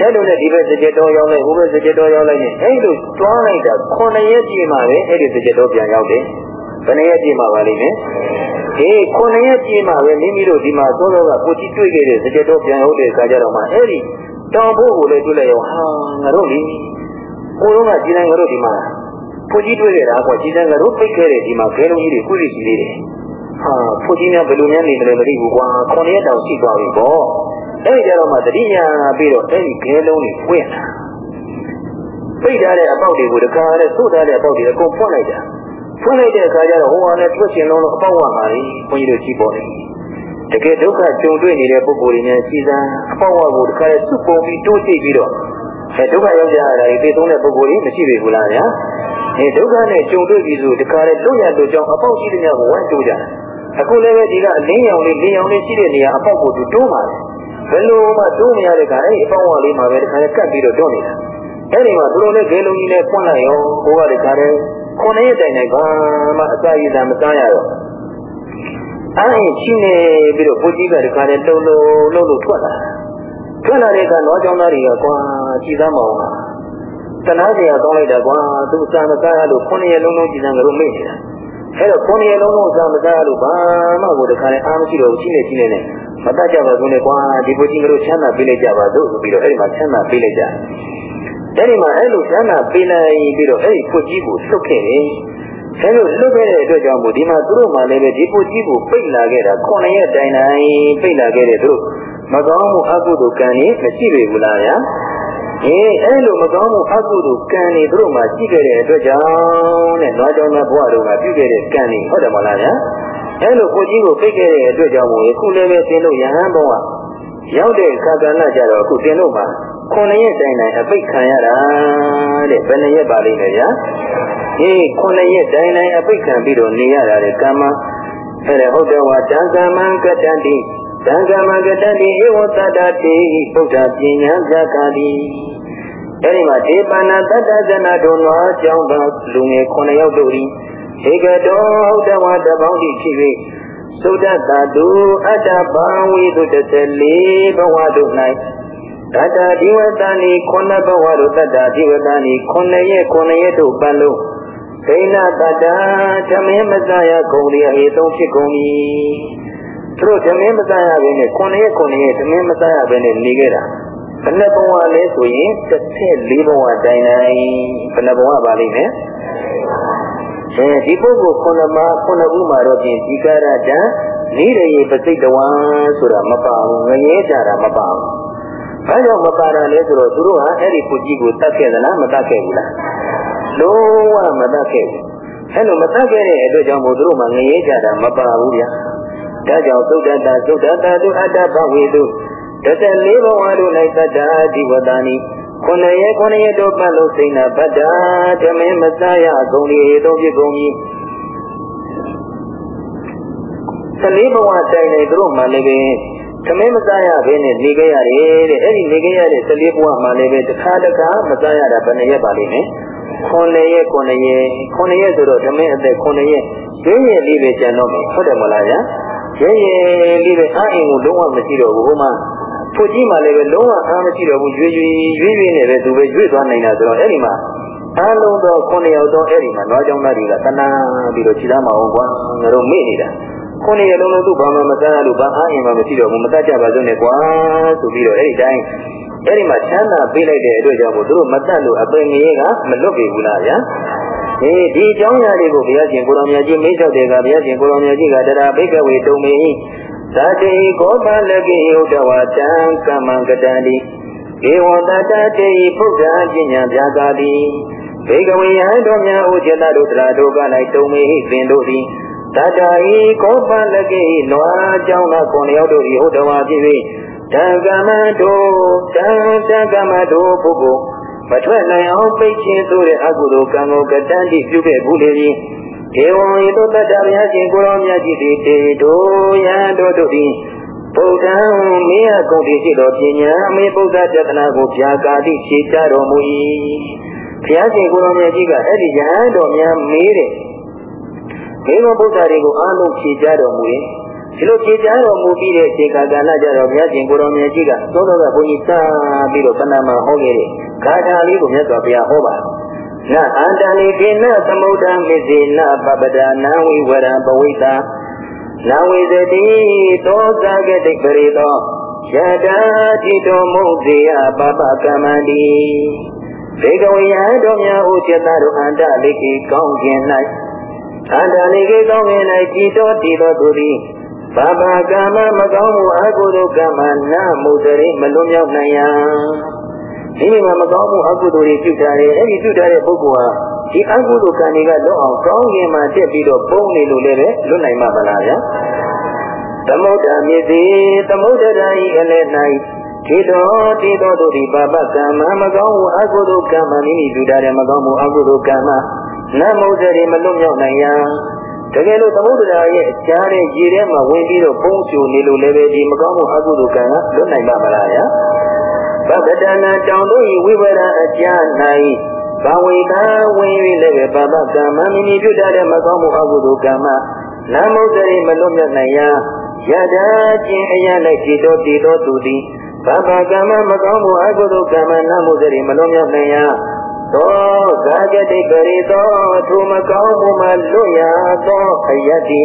အဲ့လိုနဲ့ဒီဘက်စကြတော်ရောက်လိုက်ဟိုဘက်စကြတော်ရောက်လိုက်ရင်အဲ့လိုတွားလိုက်တာ9ရက်ပြည့်မှပဲအဲ့ဒီစကြတော်ပြန်ရောက်တယ်ဘယ်နှစ်ရက်ပြည့်မှပါလိမ့်မယ်ဒီခုနှစ်ရက်ပြည့်မှပဲမိမိတို့ဒီမှာသောသောကကိုကြည့်တွေ့ခဲ့တဲ့စကြတော်ပြန်ဟုတ်တဲ့အခါကျတော့မှအဲ့ဒီတောင်ဖို့ကိုလည်းတွေ့လိုက်ရောဟာငါတို့လေကိုတော့ကဒီတိုင်းငါတို့ဒီမှာကိုကြည့်တွေ့ခဲ့တာကွာဒီတိုင်းငါတို့ပိတ်ခဲ့တဲ့ဒီမှာဘဲလုံးကြီးတွေကုလိကြီးလေးတွေ ဟာဖို့ကြီးများဘယ်လိုများနေတယ်မသိဘူးကွာခုနှစ်ရက်တောင်ရှိသွားပြီပေါ့အဲ့ဒီကြတော့မှတတိညာပြီးတော့အဲ့ဒီဘဲလုံးတွေပွင့်လာပိတ်ထားတဲ့အပေါက်တွေကိုတခါနဲ့သို့ထားတဲ့အပေါက်တွေအကုန်ဖွင့်လိုက်တာဖွင့်လိုက်တဲ့အခါကျတော့ဟိုဟာနဲ့ထွက်ရှင်လုံးတော့အပေါက်ဝမှာလေဘုန်းကြီးတို့ကြည့်ပေါ်တယ်တကယ်ဒုက္ခကြုံတွေ့နေတဲ့ပုဂ္ဂိုလ်တွေနဲ့စီစံအပေါက်ဝကိုတခါလဲစုပုံပြီးတိုးကြည့်ပြီးတော့အဲဒုက္ခရောက်ကြရတာဒီသုံးတဲ့ပုဂ္ဂိုလ်ကြီးမရှိပြီဘူးလားဗျာအဲဒုက္ခနဲ့ကြုံတွေ့ပြီးဆိုတခါလဲလွတ်ရလို့ကြောင့်အပေါက်ရှိတဲ့ညကိုဝမ်းတိုးကြတယ် အခုလည်းပဲဒီကအလင်းရောင်လေးလင်းရောင်လေးရှိတဲ့နေရာအပေါက်ကိုသူတိုးပါတယ်ဘယ်လိုမှတိုးမရတဲ့ခါအဲ့ဒီအပေါက်ဝလေးမှာပဲတခါလဲကပ်ပြီးတော့တွန်းနေတာအဲ့ဒီမှာသူတို့လည်းဂေလုံးကြီးနဲ့ပွန့်လိုက်ရောဟိုကတခါလဲခုနှစ်ရက်တိုင်တိုင်ဘာမှအစာရည်သာမစားရတော့အဲ့ဒီချင်းနေပြီးတော့ဘုကြီးကတခါလဲလှုပ်လှုပ်လှုပ်လှုပ်ထွက်လာထွက်လာတဲ့အခါတော့ကျောင်းသားတွေကကွာကြည်သားမအောင်တနာစရာကောင်းလိုက်တာကွာသူစာမစားရလို့ခုနှစ်ရက်လုံးလုံးကြည်သားငါတို့မိနေတာ အဲ့တော့ခုနှစ်ရက်လုံးလုံးစာမစားရလို့ဘာမှကိုတခါလဲအားမရှိတော့ဘူးချင်းနေချင်းနေနဲ့မတတ်ကြပါဘူးနဲ့ကွာဒီဘုကြီးငါတို့ချမ်းသာပေးလိုက်ကြပါစို့ဆိုပြီးတော့အဲ့ဒီမှာချမ်းသာပေးလိုက်ကြအဲ့ဒီမှာအဲ့လိုချမ်းသာပေးလိုက်ပြီးတော့အဲ့ဒီဖွကြီးကိုလှုပ်ခဲ့တယ်။အဲလိုလှုပ်ခဲ့တဲ့အတွက်ကြောင့်မို့ဒီမှာသူတို့မှလည်းပဲဒီဖွကြီးကိုပိတ်လာခဲ့တာခုနှစ်ရက်တိုင်တိုင်ပိတ်လာခဲ့တဲ့သူတို့မကောင်းမှုအကုသိုလ်ကံကြီးမရှိပေဘူးလားဗျာ။ အေးအဲ့လိုမကောင်းမှုအကုသိုလ်ကံတွေသူတို့မှရှိခဲ့တဲ့အတွက်ကြောင့်တဲ့နွားကြောင့်ဘဝတို့ကပြုခဲ့တဲ့ကံတွေဟုတ်တယ်မလားဗျာ။အဲ့လိုဖွကြီးကိုပိတ်ခဲ့တဲ့အတွက်ကြောင့်မို့အခုလည်းပဲသင်တို့ယဟန်ဘဝရောက်တဲ့အခါကဏ္ဍကြတော့အခုသင်တို့မှာခုနှစ်ရက်တိုင်တိုင်အပိတ်ခံရတာတဲ့ဘယ်နှစ်ရက်ပါလိမ့်မယ်ဗျာအေးခုနှစ်ရက်တိုင်တိုင်အပိတ်ခံပြီးတော့နေရတာလေကမ္မအဲ့ဒါဟုတ်တယ်ဝါတံကမ္မံကတ္တတိ တံကမ္မကတ္တတိဧဝတတ္တတိဘုရားပညာဇာကတိအဲ့ဒီမှာဒေပါဏတတ္တဇနာတို့နွားကြောင်းသာလူငယ်ခုနှစ်ယောက်တို့ဤဧကတောဟုတ်တယ်ဝါတပေါင်းတိဖြစ်၍သုဒ္ဓတာတုအတ္တဘဝိတုတ14ဘဝတို့၌တတဒီဝတန်ဤခုနဘဝတို့တတဒီဝတန်ဤခုနရဲ့ခုနရဲ့တို့ပတ်လို့ဒိဏတတသမင်းမစရကုန်လျအေသုံးဖြစ်ကုန်၏ သူတို့သမင်းမစရဘဲနဲ့ခုနရဲ့ခုနရဲ့သမင်းမစရဘဲနဲ့နေခဲ့တာဘယ်နှဘဝလဲဆိုရင်14ဘဝတိုင်တိုင်ဘယ်နှဘဝပါလိမ့်မယ်အဲဒီပုဂ္ဂိုလ်ခုနမှာခုနဦးမှာတော့ပြင်ဒီကာရတံနိရယေပစိတ်တဝံဆိုတာမပါဘူးငရဲကြတာမပါဘူးဘာကြောင့်မပါတာလဲဆိုတော့သူတို့ဟာအဲ့ဒီပုကြီးကိုတတ်ခဲ့သလားမတတ်ခဲ့ဘူးလားလုံးဝမတတ်ခဲ့ဘူးအဲ့လိုမတတ်ခဲ့တဲ့အတွက်ကြောင့်မို့သူတို့မှငရဲကြတာမပါဘူးဗျာ ဒါကြောင့်သုဒ္ဓတာသုဒ္ဓတာတုအတ္တဘဝေတုတတလေးဘဝတို့၌တတ္တာဒီဝတ္တနိခုနှစ်ရက်ခုနှစ်ရက်တို့ပတ်လို့စိဏဗတ္တာဓမင်းမစရအကုန်ဒီသုံးဖြစ်ကုန်ပြီသလေးဘဝတိုင်နေသူတို့မှလည်းပဲသမင်းမစားရဘဲနဲ့နေခဲ့ရတယ်တဲ့အဲ့ဒီနေခဲ့ရတဲ့14ဘဝမှာလည်းပဲတစ်ခါတစ်ခါမစားရတာဘယ်နှရက်ပါလိမ့်မယ်9ရက်9ရက်9ရက်ဆိုတော့သမင်းအသက်9ရက်ရင်းရင်လေးပဲကြံတော့မယ်ဟုတ်တယ်မလားဗျာ ရင်းရင်လေးပဲအားအင်ကိုလုံးဝမရှိတော့ဘူးဟိုမှာဖို့ကြီးမှလည်းပဲလုံးဝအားမရှိတော့ဘူးရွေ့ရွေ့ရွေ့ရွေ့နဲ့ပဲသူပဲရွေ့သွားနိုင်တာဆိုတော့အဲ့ဒီမှာအားလုံးသောခုနှစ်ယောက်သောအဲ့ဒီမှာနွားကြောင်းသားတွေကတနာပြီးတော့ခြေသားမအောင်ကွာငါတို့မေ့နေတာခုနှစ်ရက်လုံးလုံးသူ့ဘာမှမတန်းလို့ဘာအားရင်မှမရှိတော့ဘူးမတတ်ကြပါစို့နဲ့ကွာဆိုပြီးတော့အဲ့ဒီတိုင်းအဲ့ဒီမှာချမ်းသာပေးလိုက်တဲ့အတွက်ကြောင့်မို့သူတို့မတတ်လို့အပင်ငရေကမလွတ်ပြီဘူးလားဗျာ အေးဒီအကြောင်းအရာတွေကိုဘုရားရှင်ကိုရောင်မြတ်ကြီးမိတ်ဆောက်တဲ့ကဘုရားရှင်ကိုရောင်မြတ်ကြီးကတရားဘိကဝေတုံမေသာတိကောပလကိယုတဝတံကမ္မံကတံတိဧဝံတတတေဘုရားပညာပြာကာတိဘေကဝေယံတော်များဥจิตတို့တရားတို့က၌တုံမေသင်တို့သည်တတဟိကောပလကိနွားကြောင့်သာကိုယ်ရောက်တို့ဤဟုတ်တော်ဖြစ်၍တံကမတို့တံတံကမတို့ပုဂ္ဂိုလ် မထွက်နိုင်အောင်ပိတ်ခြင်းဆိုတဲ့အကုသိုလ်ကံကိုကတန်းတိပြုခဲ့ဘူးလေသည်ဧဝံဤသို့တတ္တဗျာရှင်ကိုရောမြတ်ကြီးသည်တေတို့ယံတို့တို့သည်ဗုဒ္ဓံမေယကုန်တိရှိသောပညာမေဗုဒ္ဓတသနာကိုဗျာကာတိခြေချတော်မူ၏ဘုရားရှင်ကိုရောမြတ်ကြီးကအဲ့ဒီယဟန်တော်များမေးတဲ့မေဘဗုဒ္ဓတွေကိုအားလုံးခြေချတော်မူ၏ဒီလိုခြေချတော်မူပြီးတဲ့အခြေခံကဏ္ဍကြတော့ဘုရားရှင်ကိုရောမြတ်ကြီးကသောတော်ကဘုန်းကြီးစပြီးတော့ပဏာမဟောခဲ့တဲ့ ဂါထာလေးကိုမြတ်စွာဘုရားဟောပါနအန္တလိကိနသမုဒ္ဒံမစ္စေနပပဒနာဝိဝရံပဝိတာနာဝိသတိသောသကတိပရိသောယတာတိတောမုတ်စေယပပကမ္မန္တိဘေကဝေယံတို့များဥจิตတို့အန္တလိကိကောင်းခြင်း၌အန္တလိကိကောင်းခြင်း၌တိတောတိသောသူသည်ဘာဘာကမ္မမကောင်းမှုအကုသိုလ်ကမ္မနာမုဒ္ဒရိမလွန်မြောက်နိုင်ရန် ဒီနေ့မှာမကောင်းမှုအကုသိုလ်တွေပြုထားတယ်အဲ့ဒီပြုထားတဲ့ပုဂ္ဂိုလ်ဟာဒီအကုသိုလ်ကံတွေကလွတ်အောင်ကောင်းခြင်းမှာတက်ပြီးတော့ပုံနေလို့လည်းပဲလွတ်နိုင်မှာမလားဗျာသမုဒ္ဒမြစ်စီသမုဒ္ဒရာဤအလည်း၌ဒီတော်ဒီတော်တို့ဒီပါပကံမမကောင်းမှုအကုသိုလ်ကံမမိမိပြုထားတဲ့မကောင်းမှုအကုသိုလ်ကံမနမုဒ္ဒရေမလွတ်မြောက်နိုင်ရန်တကယ်လို့သမုဒ္ဒရာရဲ့အကြားတဲ့ရေထဲမှာဝင်ပြီးတော့ပုံချူနေလို့လည်းပဲဒီမကောင်းမှုအကုသိုလ်ကံကလွတ်နိုင်မှာမလားဗျာ ပပဒနာတောင်တို့၏ဝိဝရအကြ၌ဘဝေကဝင်၍လည်းပဲပပကမ္မမိမိပြုတတ်တဲ့မကောင်းမှုအကုသိုလ်ကမ္မနမုဒ္ဒရေမလွတ်မြတ်နိုင်ရာယတာချင်းအရ၌ကြည်တော်တည်တော်သူသည်ဘဗကမ္မမကောင်းမှုအကုသိုလ်ကမ္မနမုဒ္ဒရေမလွတ်မြတ်နိုင်ရာသောဇာကြတိပရိသောထိုမကောင်းမှုမှလွတ်ရသောအယတ္တိ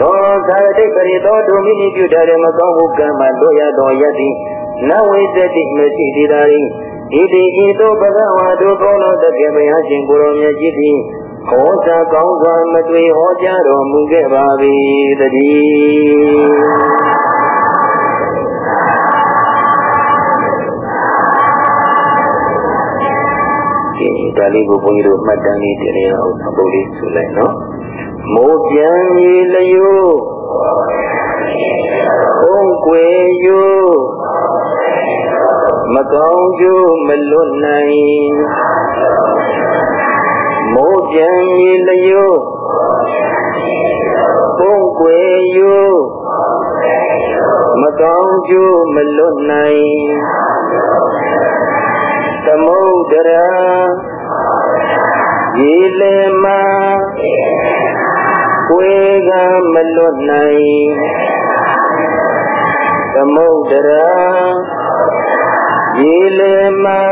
သောဇာတိပရိသောထိုမိမိပြုတတ်တဲ့မကောင်းမှုကံမှလွတ်ရသောအယတ္တိ နဝိသတိမရှိသေးတာဤဒီဤသို့ဘဂဝါတို့ကောတော်တကယ်ဘုရားရှင်ကိုရောမြတ်ကြီးသည်ဟောစာကောင်းစွာမတွေ့ဟောကြားတော်မူခဲ့ပါ၏တည်းဒါလေးကိုဘုန်းကြီးတို့မှတ်တမ်းလေးတင်ရအောင်အပုတ်လေးဆိုလိုက်နော်မိုးပြန်ရီလျို့ဘုံကွယ်ယို့မ ကောင်းကျိုးမလွတ်နိုင်မိုးပြန်ရီလျို့ပုံကွယ်ယို့မကောင်းကျိုးမလွတ်နိုင်သမုဒ္ဒရာရေလေမကိုယ်ကမလွတ်နိုင်သမုဒ္ဒရာ ရေလေမှာ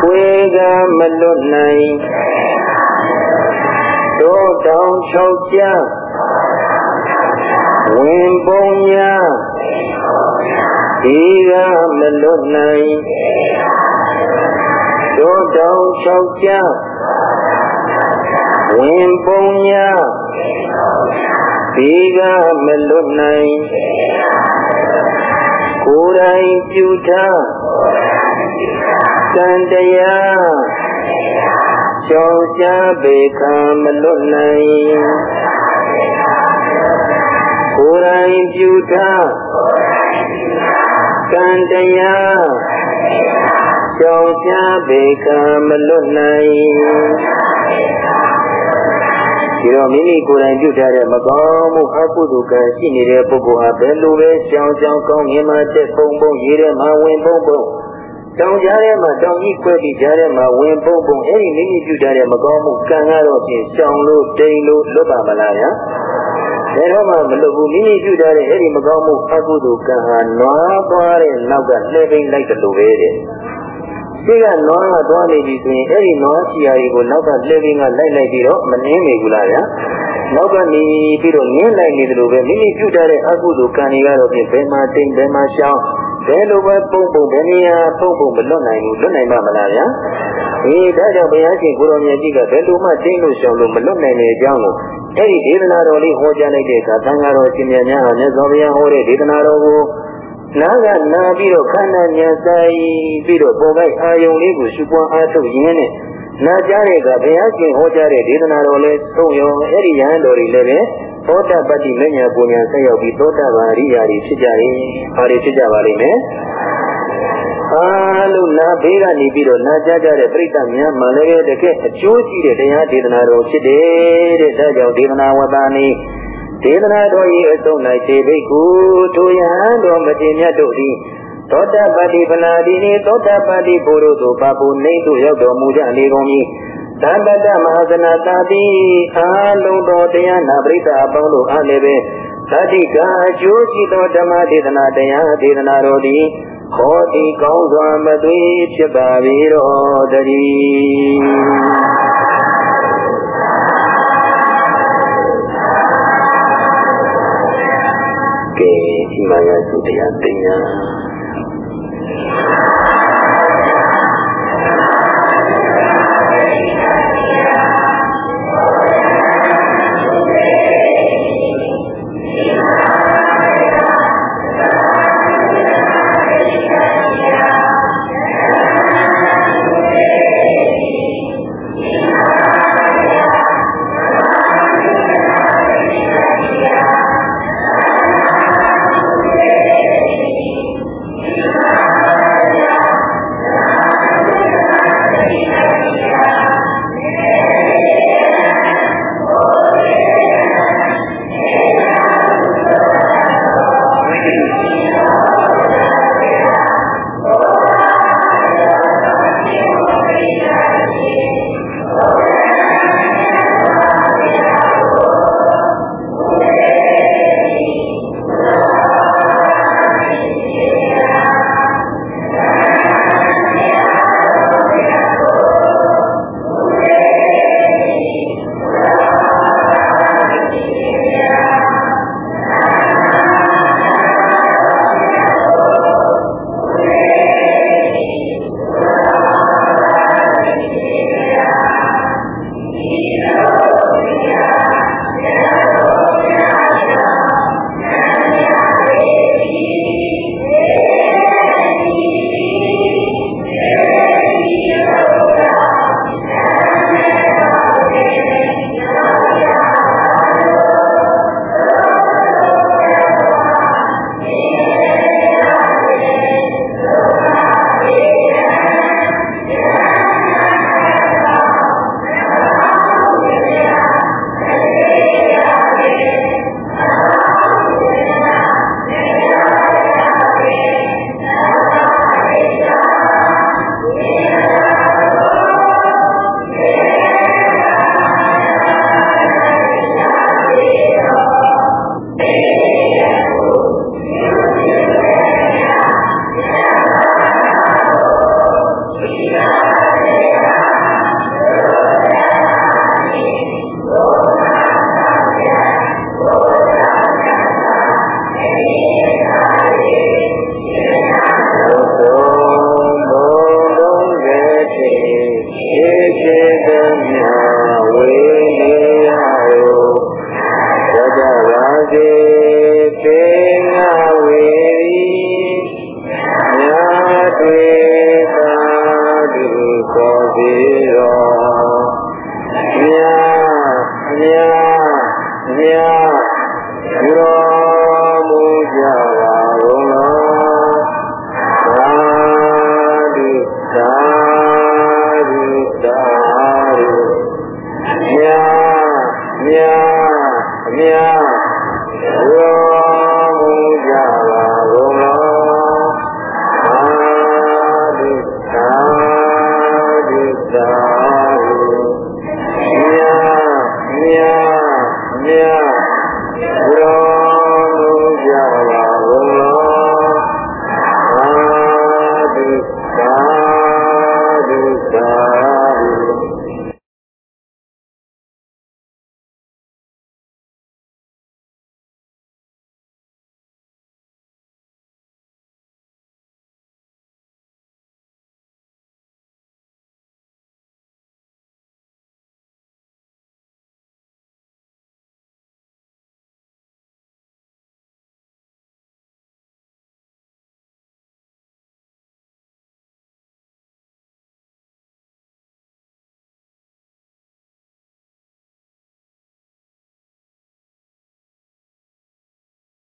ခွေကမလွတ်နိုင်တောတောင်၆ကျဝင်ပုံညာဒီကမလွတ်နိုင်တောတောင်၆ကျဝင်ပုံညာဒီကမလွတ်နိုင် ကိုယ်တိုင်ပြုထားကံတရားကြောင့်ကြပေခံမလွတ်နိုင်ကိုယ်တိုင်ပြုထားကံတရားကြောင့်ကြပေခံမလွတ်နိုင် ဒီတော့မိမိကိုယ်တိုင်ပြုထားတဲ့မကောင်းမှုအကုသိုလ်ကံရှိနေတဲ့ပုဂ္ဂိုလ်ဟာဘယ်လိုပဲကြောင်ကြောင်ကောင်းငင်မှာတက်ပုံပုံရေးထဲမှာဝင်ပုံပုံတောင်ကြားထဲမှာတောင်ကြီးခွဲပြီးကြားထဲမှာဝင်ပုံပုံအဲ့ဒီမိမိပြုထားတဲ့မကောင်းမှုကံကတော့ဖြင့်ရှောင်လို့တိမ်လို့လွတ်ပါမလားဗျာဘယ်တော့မှမလွတ်ဘူးမိမိပြုထားတဲ့အဲ့ဒီမကောင်းမှုအကုသိုလ်ကံဟာနွားသွားတဲ့နောက်ကလှည့်ပိန်လိုက်တယ်လို့ပဲတဲ့ ဒီကနွားကသွားနေပြီဆိုရင်အဲ့ဒီနွားချီယာတွေကိုနောက်ကလှည့်ပိန်ကလိုက်လိုက်ပြီးတော့မနှင်းနေဘူးလားဗျာနောက်ကနေပြီးတော့ငင်းလိုက်နေတယ်လို့ပဲမိမိပြုထားတဲ့အကုသိုလ်ကံတွေကတော့ပြင်ဘယ်မှာတိမ်ဘယ်မှာရှောင်းဘယ်လိုပဲပုံပုံဘယ်နေရာပုံပုံမလွတ်နိုင်ဘူးလွတ်နိုင်မှာမလားဗျာအေးဒါကြောင့်ဘုရားရှင်ကိုရောင်မြတ်ကြီးကဘယ်လိုမှတိမ်လို့ရှောင်းလို့မလွတ်နိုင်တဲ့အကြောင်းကိုအဲ့ဒီဒေသနာတော်လေးဟောကြားလိုက်တဲ့အခါသံဃာတော်ရှင်မြတ်များဟာမြတ်စွာဘုရားဟောတဲ့ဒေသနာတော်ကို နာကနာပြီးတော့ခန္ဓာဉာဏ်ဆိုင်ပြီးတော့ပေါ်ပိုင်းအာယုံလေးကိုရှုပွားအားထုတ်ရင်းနဲ့နာကြားတဲ့ကဘုရားရှင်ဟောကြားတဲ့ဒေသနာတော်လေးသုံးရောအဲ့ဒီယဟန်တော်တွေလည်းပဲသောတာပတ္တိမညာပူညာဆက်ရောက်ပြီးသောတာပန်အရိယာတွေဖြစ်ကြတယ်။ဘာတွေဖြစ်ကြပါလိမ့်မယ်။အားလုံးနာဘေးကနေပြီးတော့နာကြားကြတဲ့ပြိဿများမှလည်းတကယ်အကျိုးရှိတဲ့တရားဒေသနာတော်ဖြစ်တယ်တဲ့။ဒါကြောင့်ဒေသနာဝတ္တနိ ဒေသနာတော်၏အဆုံး၌ခြေဘိက္ခုထိုယဟန်တော်မထေမြတ်တို့သည်သောတာပတ္တိပနာတိနိသောတာပတ္တိဘုရုသို့ပါပုနေသို့ရောက်တော်မူကြလေကုန်၏သံတတမဟာသနာတာတိအာလုံးတော်တရားနာပရိသအပေါင်းတို့အားလည်းပဲသတိကအကျိုးရှိသောဓမ္မဒေသနာတရားဒေသနာတော်သည်ဟောတိကောင်းစွာမသွေဖြစ်ပါ၏တော်တည်း ကဲဒီမှာရသုတရားသိညာေ